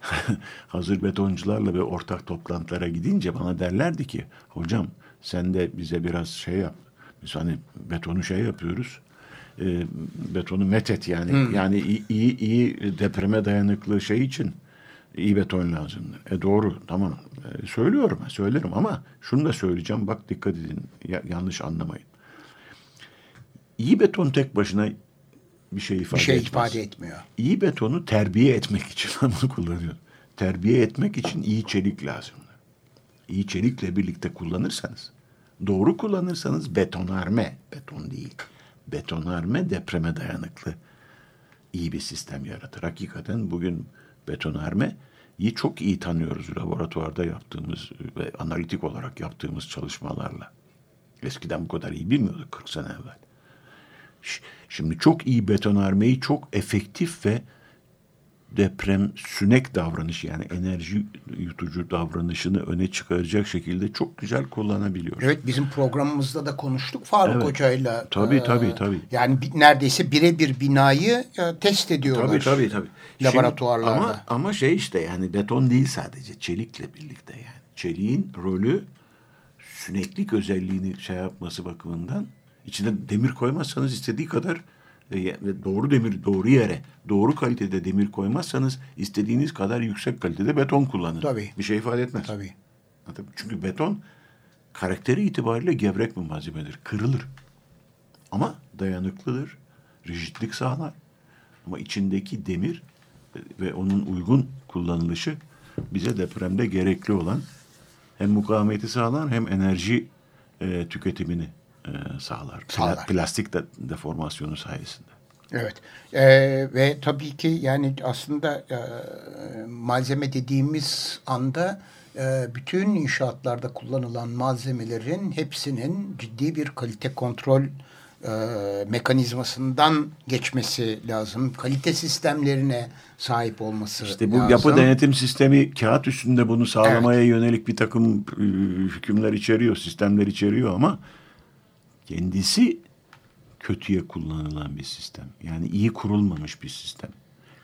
(laughs) Hazır betoncularla ve ortak toplantılara gidince bana derlerdi ki hocam sen de bize biraz şey yap. Biz hani betonu şey yapıyoruz. E, betonu metet yani. Yani iyi, iyi, iyi depreme dayanıklı şey için iyi beton lazımdır. E doğru tamam E, söylüyorum söylerim ama şunu da söyleyeceğim bak dikkat edin ya- yanlış anlamayın. İyi beton tek başına bir şey ifade Bir şey etmez. ifade etmiyor. İyi betonu terbiye etmek için (laughs) bunu kullanıyor. Terbiye etmek için iyi çelik lazım. İyi çelikle birlikte kullanırsanız, doğru kullanırsanız betonarme, beton değil, betonarme depreme dayanıklı iyi bir sistem yaratır. Hakikaten bugün betonarme iyi çok iyi tanıyoruz laboratuvarda yaptığımız ve analitik olarak yaptığımız çalışmalarla. Eskiden bu kadar iyi bilmiyorduk 40 sene evvel. Şimdi çok iyi betonarmeyi çok efektif ve deprem sünek davranışı yani enerji yutucu davranışını öne çıkaracak şekilde çok güzel kullanabiliyor. Evet bizim programımızda da konuştuk Faruk Evet. Hoca'yla. Tabii, Ee, tabii, tabii. Yani neredeyse birebir binayı e, test ediyorlar. Tabii tabii tabii. Laboratuvarlarda. Şimdi ama, ama şey işte yani beton değil sadece çelikle birlikte yani. Çeliğin rolü süneklik özelliğini şey yapması bakımından içine demir koymazsanız istediği kadar e, doğru demir doğru yere doğru kalitede demir koymazsanız istediğiniz kadar yüksek kalitede beton kullanın. Tabii. Bir şey ifade etmez. Tabii. Çünkü beton karakteri itibariyle gevrek bir malzemedir. Kırılır. Ama dayanıklıdır. Rigidlik sağlar. Ama içindeki demir ve onun uygun kullanılışı bize depremde gerekli olan hem mukavemeti sağlar hem enerji e, tüketimini e, sağlar. Sağlar. Plastik de, deformasyonu sayesinde. Evet Ee, ve tabii ki yani aslında e, malzeme dediğimiz anda e, bütün inşaatlarda kullanılan malzemelerin hepsinin ciddi bir kalite kontrol e, mekanizmasından geçmesi lazım. Kalite sistemlerine sahip olması İşte bu lazım. yapı denetim sistemi kağıt üstünde bunu sağlamaya yönelik bir takım e, hükümler içeriyor, sistemler içeriyor ama kendisi kötüye kullanılan bir sistem. Yani iyi kurulmamış bir sistem.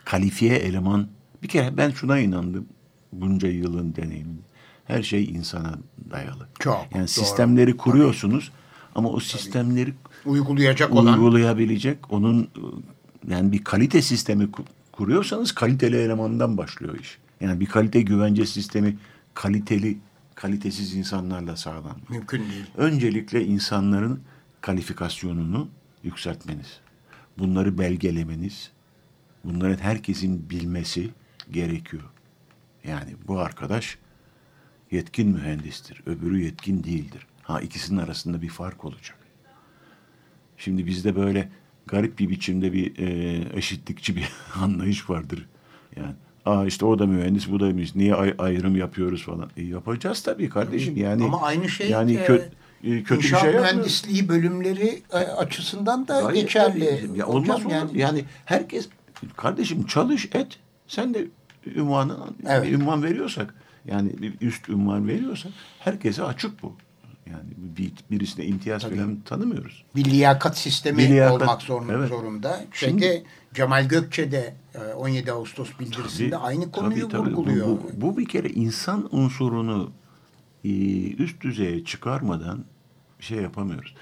Kalifiye eleman bir kere ben şuna inandım bunca yılın deneyimi. Her şey insana dayalı. Çok, Yani doğru. sistemleri kuruyorsunuz ama o sistemleri uygulayacak olan uygulayabilecek onun yani bir kalite sistemi ku- kuruyorsanız kaliteli elemandan başlıyor iş. Yani bir kalite güvence sistemi kaliteli kalitesiz insanlarla sağlanmıyor. mümkün değil. Öncelikle insanların kalifikasyonunu yükseltmeniz. Bunları belgelemeniz. Bunların herkesin bilmesi gerekiyor. Yani bu arkadaş yetkin mühendistir. Öbürü yetkin değildir. Ha ikisinin arasında bir fark olacak. Şimdi bizde böyle garip bir biçimde bir e, eşitlikçi bir (laughs) anlayış vardır. Yani aa işte o da mühendis bu da mühendis. Niye ay- ayrım yapıyoruz falan. E, yapacağız tabii kardeşim. Yani Ama aynı şey yani e, kö- e, kötü bir şey yapmıyoruz. mühendisliği bölümleri e, açısından da Gayet geçerli. tabii. Ya Hocam olmaz olur. yani. Yani. herkes kardeşim çalış et. Sen de ünvanı Evet. ünvan veriyorsak yani bir üst ünvan veriyorsak herkese açık bu. Yani bir, birisine imtiyaz falan tanımıyoruz. bir liyakat sistemi Bir liyakat, olmak zorunda. evet. zorunda. Şimdi- Şeyde Cemal Gökçe de e, 17 Ağustos bildirisinde Tabii, aynı konuyu tabii, tabii. Bu- vurguluyor. Bu, bu, bir kere insan unsurunu e, üst düzeye çıkarmadan bir şey yapamıyoruz.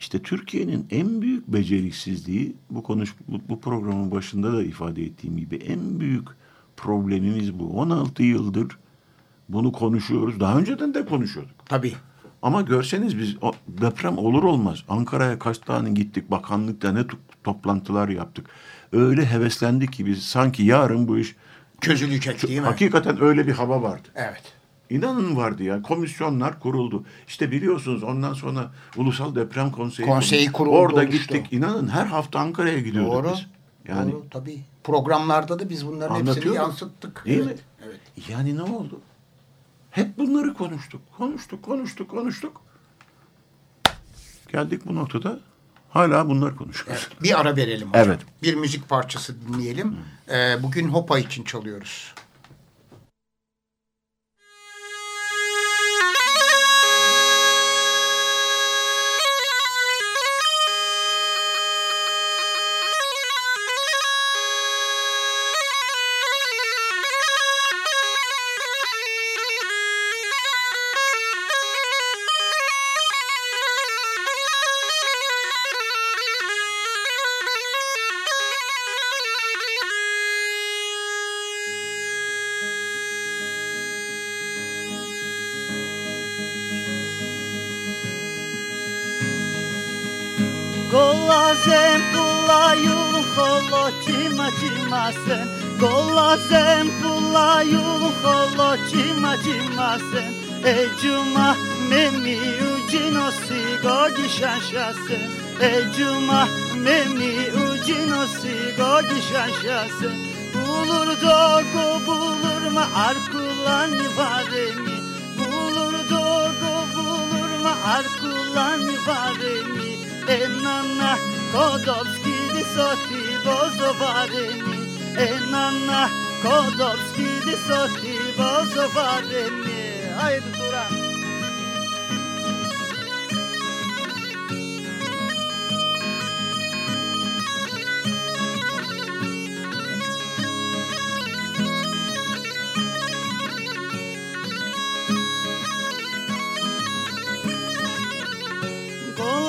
İşte Türkiye'nin en büyük beceriksizliği bu konuş bu, bu programın başında da ifade ettiğim gibi en büyük problemimiz bu. 16 yıldır bunu konuşuyoruz. Daha önceden de konuşuyorduk. Tabii. Ama görseniz biz o deprem olur olmaz. Ankara'ya kaç tane gittik. Bakanlıkta ne to- toplantılar yaptık. Öyle heveslendik ki biz sanki yarın bu iş Çözülecek değil mi? Hakikaten öyle bir hava vardı. Evet. İnanın vardı ya. Komisyonlar kuruldu. İşte biliyorsunuz ondan sonra Ulusal Deprem Konseyi, Konseyi kuruldu, Orada oluştu. gittik. İnanın her hafta Ankara'ya gidiyorduk Doğru. biz. Yani Doğru tabii. Programlarda da biz bunların hepsini yansıttık. Değil evet. mi? Evet. Yani ne oldu? Hep bunları konuştuk. Konuştuk, konuştuk, konuştuk. Geldik bu noktada. Hala bunlar konuşuyoruz. Evet, Bir ara verelim hocam. Evet. Bir müzik parçası dinleyelim. Ee, bugün Hopa için çalıyoruz. Gişaşasen E cuma memi ucino sigo gişaşasen Bulur dogo bulur ma arkulan vareni Bulur dogo bulur ma arkulan vareni Enana Kodowski di soti bozowareni Enana Kodowski di soti bozowareni Haydi Turan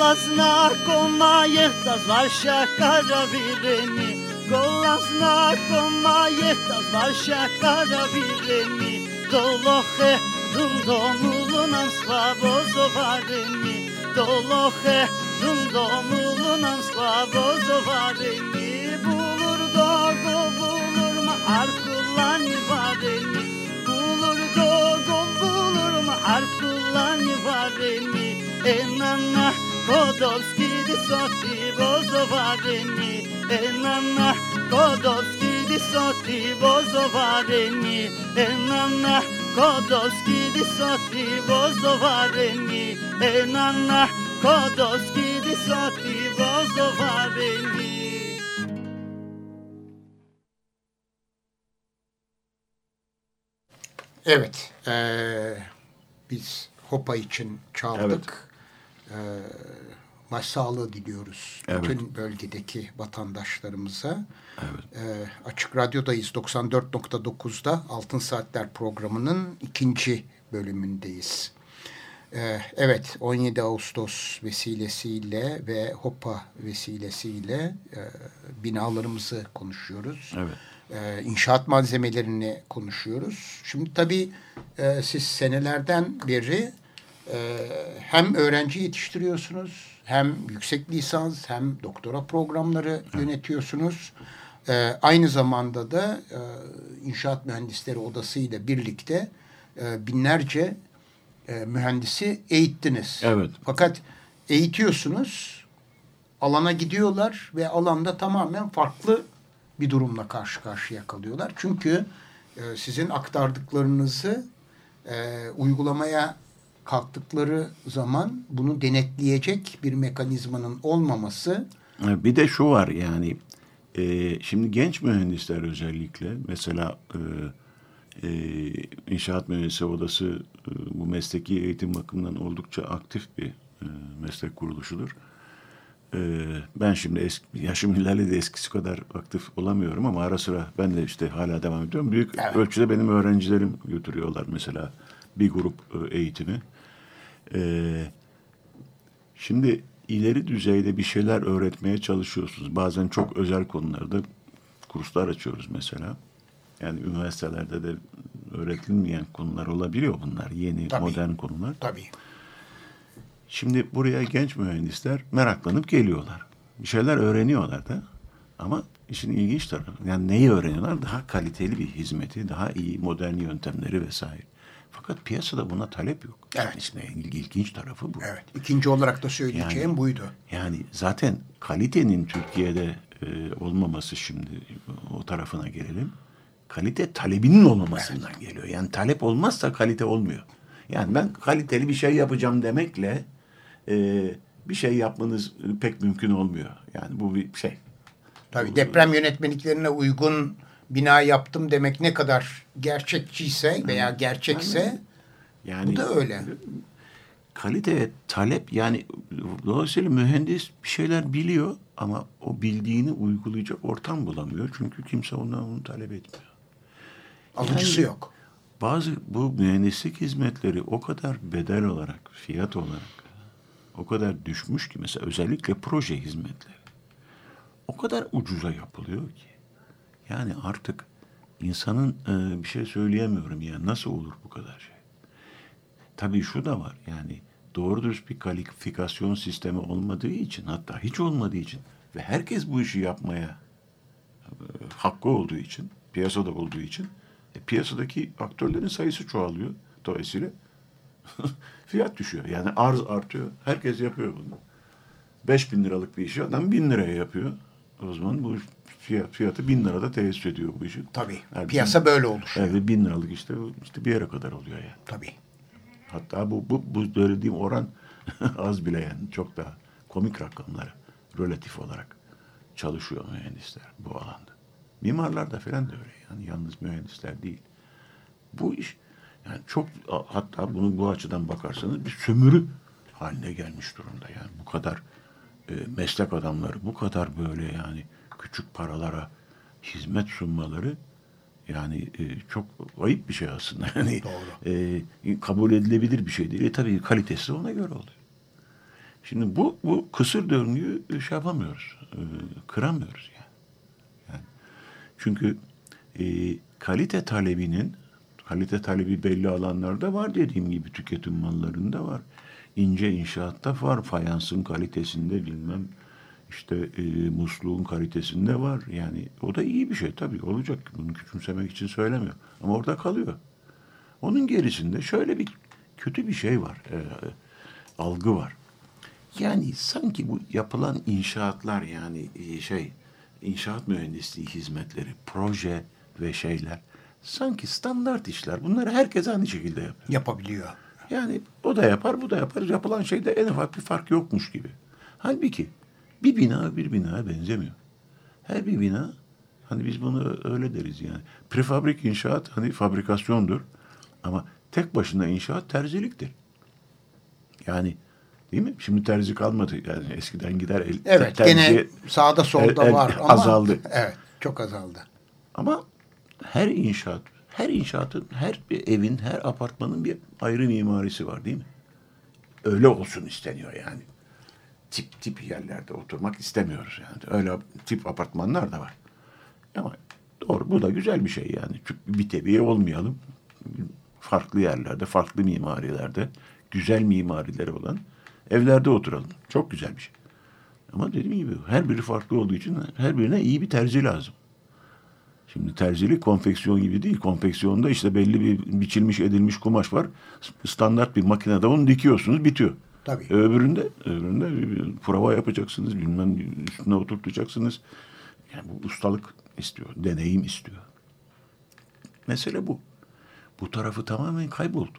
Golazna koma jehta zvarsha karavireni Golazna koma jehta zvarsha karavireni Doloche dum domulunam slavo zovareni Doloche dum domulunam slavo zovareni Bulur dogo bulur ma arkulani vareni Bulur dogo bulur ma arkulani vareni Enana Kodowski di soti vozovareni Enana Kodowski di soti vozovareni Enana Kodowski di soti vozovareni Enana Kodowski di soti vozovareni Evet. eee, biz Hopa için çaldık. Eee başsağlığı diliyoruz. Evet. Bütün bölgedeki vatandaşlarımıza. Eee, Açık Radyo'dayız. 94.9'da Altın Saatler programının ikinci bölümündeyiz. Eee, evet 17 Ağustos vesilesiyle ve Hopa vesilesiyle eee, binalarımızı konuşuyoruz. Evet. Ee, inşaat malzemelerini konuşuyoruz. Şimdi tabii e, siz senelerden beri e, hem öğrenci yetiştiriyorsunuz, hem yüksek lisans, hem doktora programları yönetiyorsunuz. E, aynı zamanda da e, İnşaat Mühendisleri Odası ile birlikte e, binlerce e, mühendisi eğittiniz. Evet. Fakat eğitiyorsunuz, alana gidiyorlar ve alanda tamamen farklı bir durumla karşı karşıya kalıyorlar. Çünkü e, sizin aktardıklarınızı e, uygulamaya kalktıkları zaman bunu denetleyecek bir mekanizmanın olmaması Bir de şu var yani e, şimdi genç mühendisler özellikle mesela e, e, inşaat mühendisi odası e, bu mesleki eğitim bakımından oldukça aktif bir e, meslek kuruluşudur. E, ben şimdi eski, yaşım ilerledi eskisi kadar aktif olamıyorum ama ara sıra ben de işte hala devam ediyorum. Büyük Evet. ölçüde benim öğrencilerim götürüyorlar mesela bir grup e, eğitimi. E, Şimdi ileri düzeyde bir şeyler öğretmeye çalışıyorsunuz. Bazen çok özel konularda kurslar açıyoruz mesela. Yani üniversitelerde de öğretilmeyen konular olabiliyor bunlar. Yeni, Tabii. modern konular. tabii Şimdi buraya genç mühendisler meraklanıp geliyorlar. Bir şeyler öğreniyorlar da. Ama işin ilginç tarafı, yani neyi öğreniyorlar? Daha kaliteli bir hizmeti, daha iyi modern yöntemleri vesaire. Fakat piyasada buna talep yok. Evet. İşte il- ilginç tarafı bu. evet ikinci olarak da söyleyeceğim Yani- buydu. Yani zaten kalitenin Türkiye'de e, olmaması şimdi o tarafına gelelim. Kalite talebinin olmamasından geliyor. Yani talep olmazsa kalite olmuyor. Yani ben kaliteli bir şey yapacağım demekle e, bir şey yapmanız pek mümkün olmuyor. Yani bu bir şey. Tabii deprem yönetmeliklerine uygun bina yaptım demek ne kadar gerçekçiyse veya gerçekse Yani bu da öyle. kalite, talep yani dolayısıyla mühendis bir şeyler biliyor ama o bildiğini uygulayacak ortam bulamıyor. Çünkü kimse ondan onu talep etmiyor. Alıcısı Yani- yok. Bazı bu mühendislik hizmetleri o kadar bedel olarak, fiyat olarak o kadar düşmüş ki mesela özellikle proje hizmetleri. O kadar ucuza yapılıyor ki. Yani artık insanın e, bir şey söyleyemiyorum ya nasıl olur bu kadar şey. Tabii şu da var yani doğru dürüst bir kalifikasyon sistemi olmadığı için hatta hiç olmadığı için ve herkes bu işi yapmaya e, hakkı olduğu için, piyasada olduğu için e, piyasadaki aktörlerin sayısı çoğalıyor. Dolayısıyla (laughs) fiyat düşüyor. Yani arz artıyor. Herkes yapıyor bunu. 5 bin liralık bir işi adam bin liraya yapıyor. O zaman bu fiyat, fiyatı bin lirada tesis ediyor bu işi. Tabii. Yani Piyasa böyle oluşuyor. Evet bin liralık işte, işte bir yere kadar oluyor yani. Tabii. Hatta bu, bu, bu söylediğim oran (laughs) az bile yani çok daha komik rakamlara relatif olarak çalışıyor mühendisler bu alanda. Mimarlar da falan da öyle yani yalnız mühendisler değil. Bu iş yani çok hatta bunu bu açıdan bakarsanız bir sömürü haline gelmiş durumda yani bu kadar e, meslek adamları bu kadar böyle yani küçük paralara hizmet sunmaları yani e, çok ayıp bir şey aslında. (laughs) Yani Doğru. e, kabul edilebilir bir şey değil. E, tabii kalitesi ona göre oluyor. Şimdi bu bu kısır döngüyü e, şey yapamıyoruz. E, kıramıyoruz yani. yani. Çünkü e, kalite talebinin kalite talebi belli alanlarda var dediğim gibi tüketim mallarında var. İnce inşaatta var. Fayansın kalitesinde bilmem işte e, musluğun kalitesinde var. Yani o da iyi bir şey tabii olacak. Bunu küçümsemek için söylemiyor. Ama orada kalıyor. Onun gerisinde şöyle bir kötü bir şey var. E, algı var. Yani sanki bu yapılan inşaatlar yani e, şey inşaat mühendisliği hizmetleri, proje ve şeyler sanki standart işler. Bunları herkes aynı şekilde yapıyor. Yapabiliyor. Yani o da yapar, bu da yapar. Yapılan şeyde en ufak bir fark yokmuş gibi. Halbuki bir bina bir binaya benzemiyor. Her bir bina hani biz bunu öyle deriz yani. Prefabrik inşaat hani fabrikasyondur. Ama tek başına inşaat terziliktir. Yani değil mi? Şimdi terzi kalmadı. Yani eskiden gider el, Evet terziye- gene sağda solda el- el- var ama azaldı. Evet çok azaldı. Ama her inşaat, her inşaatın, her bir evin, her apartmanın bir ayrı mimarisi var değil mi? Öyle olsun isteniyor yani. Tip tip yerlerde oturmak istemiyoruz yani. Öyle tip apartmanlar da var. Ama doğru bu da güzel bir şey yani. Bir tebiye olmayalım. Farklı yerlerde, farklı mimarilerde, güzel mimarileri olan evlerde oturalım. Çok güzel bir şey. Ama dediğim gibi her biri farklı olduğu için her birine iyi bir tercih lazım. Şimdi terzilik konfeksiyon gibi değil. Konfeksiyonda işte belli bir biçilmiş edilmiş kumaş var. Standart bir makinede onu dikiyorsunuz bitiyor. Tabii. Öbüründe, öbüründe bir prova yapacaksınız. Bilmem üstüne oturtacaksınız. Yani bu ustalık istiyor. Deneyim istiyor. Mesele bu. Bu tarafı tamamen kayboldu.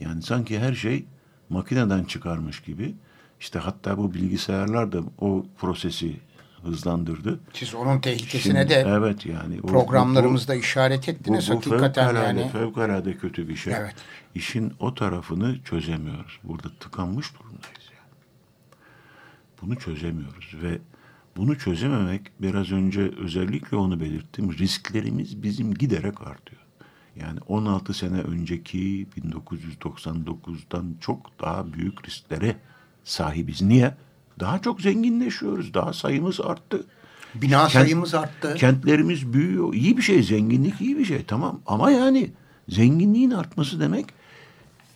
Yani sanki her şey makineden çıkarmış gibi. İşte hatta bu bilgisayarlar da o prosesi hızlandırdı. Siz onun tehlikesine Şimdi, de evet yani o- programlarımızda işaret bu, ettiniz bu hakikaten fevkalade, yani. fevkalade kötü bir şey. Evet. İşin o tarafını çözemiyoruz. Burada tıkanmış durumdayız yani. Bunu çözemiyoruz ve bunu çözememek biraz önce özellikle onu belirttim. Risklerimiz bizim giderek artıyor. Yani 16 sene önceki 1999'dan çok daha büyük risklere sahibiz. Niye? Daha çok zenginleşiyoruz. Daha sayımız arttı. Bina Kent- sayımız arttı. Kentlerimiz büyüyor. İyi bir şey. Zenginlik iyi bir şey. Tamam. Ama yani zenginliğin artması demek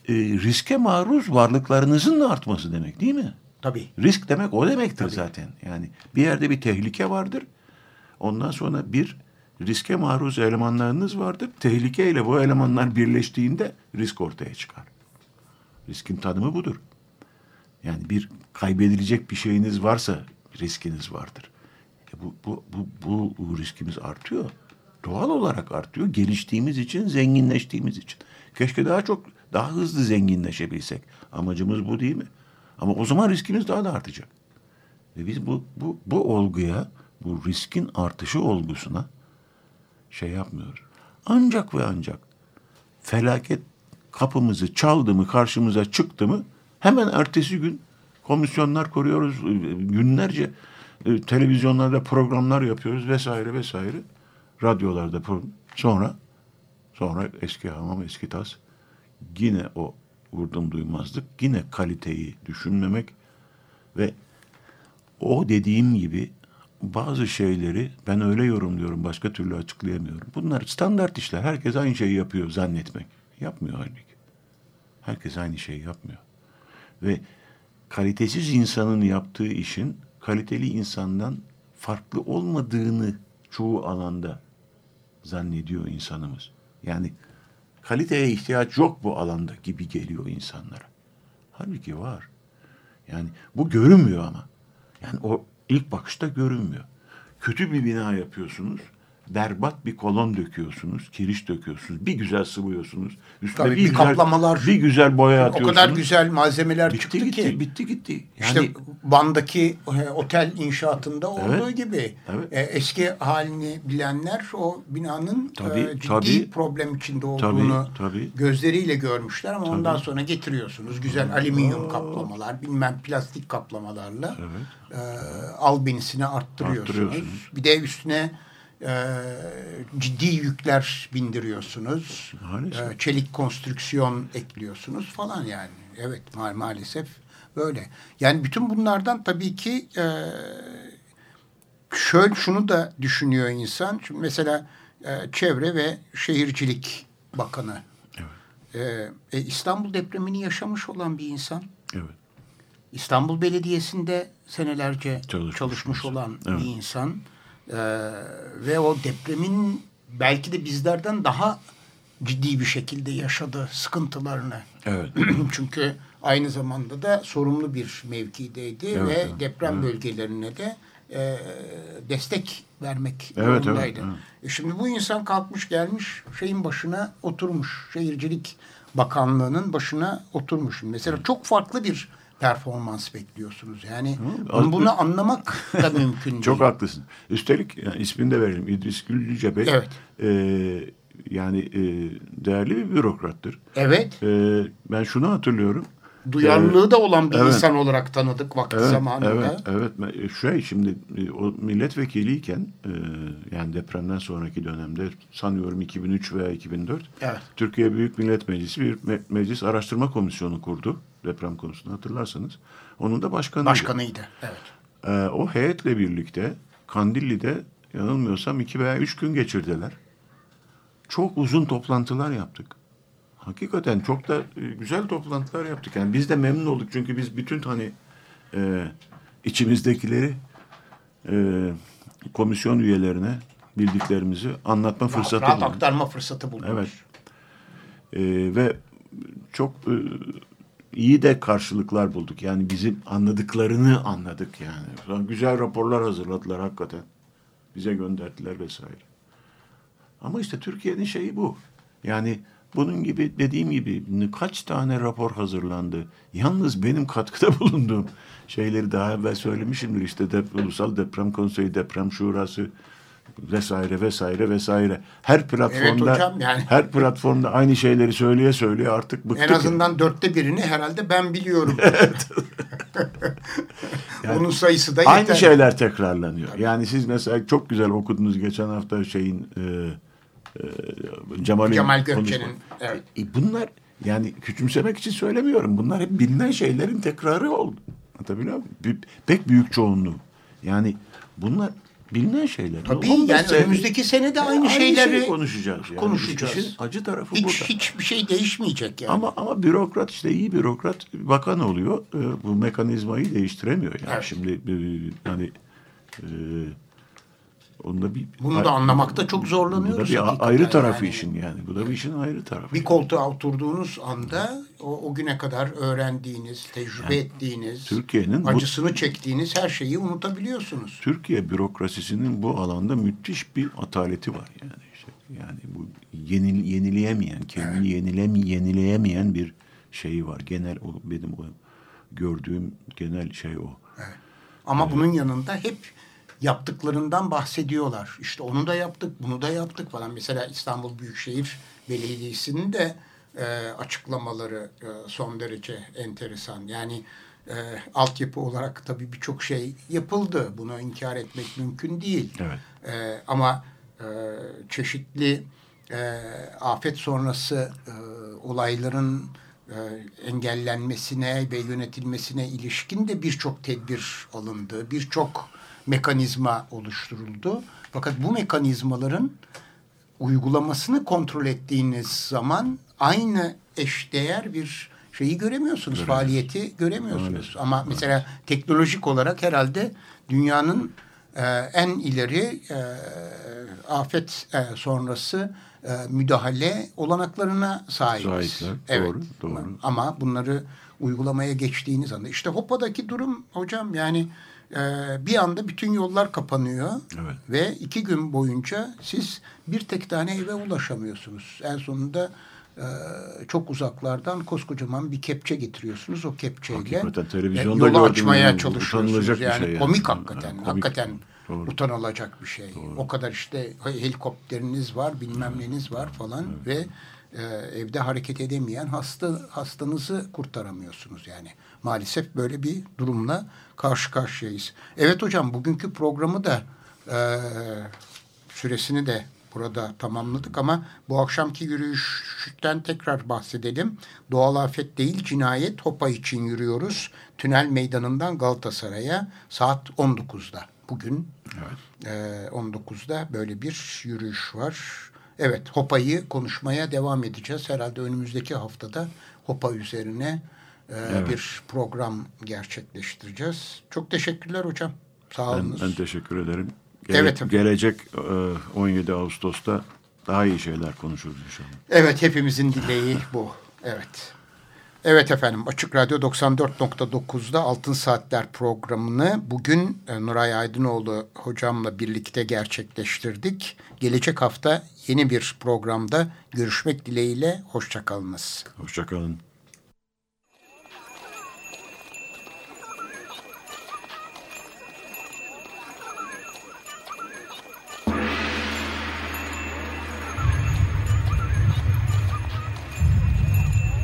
e, riske maruz varlıklarınızın da artması demek değil mi? Tabii. Risk demek o demektir zaten. Yani bir yerde bir tehlike vardır. Ondan sonra bir riske maruz elemanlarınız vardır. Tehlikeyle bu elemanlar birleştiğinde risk ortaya çıkar. Riskin tanımı budur. Yani bir kaybedilecek bir şeyiniz varsa riskiniz vardır. E bu, bu, bu, bu riskimiz artıyor. Doğal olarak artıyor. Geliştiğimiz için, zenginleştiğimiz için. Keşke daha çok, daha hızlı zenginleşebilsek. Amacımız bu değil mi? Ama o zaman riskimiz daha da artacak. Ve biz bu, bu, bu olguya, bu riskin artışı olgusuna şey yapmıyoruz. Ancak ve ancak felaket kapımızı çaldı mı, karşımıza çıktı mı hemen ertesi gün komisyonlar kuruyoruz. e, Günlerce e, televizyonlarda programlar yapıyoruz vesaire vesaire. Radyolarda sonra sonra eski hamam eski tas yine o vurdum duymazlık yine kaliteyi düşünmemek ve o dediğim gibi bazı şeyleri ben öyle yorumluyorum başka türlü açıklayamıyorum. Bunlar standart işler. Herkes aynı şeyi yapıyor zannetmek. Yapmıyor halbuki. Herkes aynı şeyi yapmıyor. Ve kalitesiz insanın yaptığı işin kaliteli insandan farklı olmadığını çoğu alanda zannediyor insanımız. Yani kaliteye ihtiyaç yok bu alanda gibi geliyor insanlara. Halbuki var. Yani bu görünmüyor ama. Yani o ilk bakışta görünmüyor. Kötü bir bina yapıyorsunuz. Berbat bir kolon döküyorsunuz, kiriş döküyorsunuz. Bir güzel sıvıyorsunuz. Üstüne Tabii bir, bir güzel, kaplamalar- bir güzel boya O atıyorsunuz. kadar güzel malzemeler bitti çıktı gitti, ki. bitti gitti. Yani İşte Van'daki e, otel inşaatında olduğu Evet. gibi Evet. e, eski halini bilenler o binanın Tabii, e, ciddi tabii. problem içinde olduğunu tabii. gözleriyle görmüşler ama ondan sonra getiriyorsunuz güzel alüminyum kaplamalar bilmem plastik kaplamalarla e, albenisini arttırıyorsunuz. Arttırıyorsunuz. Bir de üstüne e, ciddi yükler bindiriyorsunuz. Maalesef. E, çelik konstrüksiyon ekliyorsunuz falan yani. Evet ma- maalesef böyle. Yani bütün bunlardan tabii ki e, şöyle şunu da düşünüyor insan. Çünkü mesela e, Çevre ve Şehircilik Bakanı e, e, İstanbul depremini yaşamış olan bir insan. Evet. İstanbul Belediyesi'nde senelerce Çalışmış çalışmış, insan. olan Evet. bir insan Ee, ve o depremin belki de bizlerden daha ciddi bir şekilde yaşadı sıkıntılarını. Evet. (clears throat) Çünkü aynı zamanda da sorumlu bir mevkideydi Evet, ve evet, deprem bölgelerine de e, destek vermek Evet, zorundaydı. evet, E şimdi bu insan kalkmış gelmiş şeyin başına oturmuş. Şehircilik Bakanlığı'nın başına oturmuş. Mesela çok farklı bir performans bekliyorsunuz. Yani az- bunu, anlamak da (laughs) mümkün değil. Çok haklısın. Üstelik yani ismini de verelim. İdris Güllüce Bey. Evet. e, yani e, değerli bir bürokrattır. Evet. E, ben şunu hatırlıyorum. Duyarlılığı da olan bir evet. insan olarak tanıdık vakti Evet, zamanında. evet, evet. Ben- Şey şimdi e, o milletvekiliyken e, yani depremden sonraki dönemde sanıyorum 2003 veya 2004 Evet. Türkiye Büyük Millet Meclisi bir me- meclis araştırma komisyonu kurdu deprem konusunda hatırlarsanız. Onun da başkanıydı. Başkanıydı. Evet. Ee, o heyetle birlikte Kandilli'de yanılmıyorsam iki veya üç gün geçirdiler. Çok uzun toplantılar yaptık. Hakikaten çok da e, güzel toplantılar yaptık. Yani biz de memnun olduk çünkü biz bütün hani e, içimizdekileri e, komisyon üyelerine bildiklerimizi anlatma Rahat, fırsatı rahat bulduk. aktarma fırsatı buldunuz. Evet. Ee, ve çok e, iyi de karşılıklar bulduk. Yani bizim anladıklarını anladık yani. Güzel raporlar hazırladılar hakikaten. Bize gönderdiler vesaire. Ama işte Türkiye'nin şeyi bu. Yani bunun gibi dediğim gibi kaç tane rapor hazırlandı. Yalnız benim katkıda (laughs) bulunduğum şeyleri daha evvel söylemişimdir. İşte dep Ulusal Deprem Konseyi, Deprem Şurası vesaire vesaire vesaire. Her platformda Evet hocam, yani. her platformda aynı şeyleri söyleye söyleye artık bıktık. En azından dörtte birini herhalde ben biliyorum. (laughs) (laughs) Onun sayısı da yeter. Aynı şeyler tekrarlanıyor. Yani siz mesela çok güzel okudunuz geçen hafta şeyin e, e, Cemal'in Cemal Gökçe'nin. Evet. E, bunlar yani küçümsemek için söylemiyorum. Bunlar hep bilinen şeylerin tekrarı oldu. Anlatabiliyor muyum? Pek büyük çoğunluğu. Yani bunlar bilinen şeyler. Tabii 15 yani sene- önümüzdeki sene de aynı, aynı şeyleri şeyi konuşacağız. Yani. konuşacağız. İşin acı tarafı Hiç, burada. hiçbir şey değişmeyecek yani. Ama ama bürokrat işte iyi bürokrat bakan oluyor. E, bu mekanizmayı değiştiremiyor. Yani Evet. şimdi e, hani e, onda bir Bunu da anlamakta çok zorlanıyoruz Bu da bir ayrı tarafı yani. işin yani. Bu da bir işin ayrı tarafı. bir koltuğa oturduğunuz anda o, o güne kadar öğrendiğiniz, tecrübe ettiğiniz, Türkiye'nin bu- acısını çektiğiniz her şeyi unutabiliyorsunuz. Türkiye bürokrasisinin bu alanda müthiş bir ataleti var yani. işte. yani bu yenil, yenileyemeyen, kendini yenileme, yenileyemeyen bir şeyi var. Genel o benim o gördüğüm genel şey o. Ama bunun yanında hep yaptıklarından bahsediyorlar. İşte onu da yaptık, bunu da yaptık falan. Mesela İstanbul Büyükşehir Belediyesi'nin de e, açıklamaları e, son derece enteresan. Yani e, altyapı olarak tabii birçok şey yapıldı. Bunu inkar etmek mümkün değil. Evet. E, ama e, çeşitli e, afet sonrası e, olayların e, engellenmesine ve yönetilmesine ilişkin de birçok tedbir alındı. Birçok mekanizma oluşturuldu. Fakat bu mekanizmaların uygulamasını kontrol ettiğiniz zaman aynı eşdeğer bir şeyi göremiyorsunuz. Faaliyeti göremiyorsunuz. Maalesef. Ama mesela teknolojik olarak herhalde dünyanın e, en ileri e, afet e, sonrası e, müdahale olanaklarına sahibiz. Sahipler, doğru, doğru. Ama bunları uygulamaya geçtiğiniz anda işte Hopa'daki durum hocam yani bir anda bütün yollar kapanıyor Evet. ve iki gün boyunca siz bir tek tane eve ulaşamıyorsunuz. En sonunda e, çok uzaklardan koskocaman bir kepçe getiriyorsunuz. O kepçeyle Hakikaten yolu açmaya yani. çalışıyorsunuz. Yani şey yani. komik hakikaten. Yani komik. Hakikaten Doğru. utanılacak bir şey. O kadar işte helikopteriniz var, bilmem neniz var falan ve e, evde hareket edemeyen hasta hastanızı kurtaramıyorsunuz yani. Maalesef böyle bir durumla karşı karşıyayız. Evet hocam bugünkü programı da e, süresini de burada tamamladık ama bu akşamki yürüyüşten tekrar bahsedelim. Doğal afet değil cinayet Hopa için yürüyoruz. Tünel meydanından Galatasaray'a saat 19'da. Bugün e, 19'da böyle bir yürüyüş var. Evet Hopa'yı konuşmaya devam edeceğiz. Herhalde önümüzdeki haftada Hopa üzerine e, bir program gerçekleştireceğiz. Çok teşekkürler hocam. Sağ Ben, olunuz. ben teşekkür ederim. Gele- Evet efendim. Gelecek e, 17 Ağustos'ta daha iyi şeyler konuşuruz inşallah. Evet hepimizin dileği bu. Evet. Evet efendim Açık Radyo 94.9'da Altın Saatler programını bugün e, Nuray Aydınoğlu hocamla birlikte gerçekleştirdik. Gelecek hafta yeni bir programda görüşmek dileğiyle hoşçakalınız. Hoşçakalın.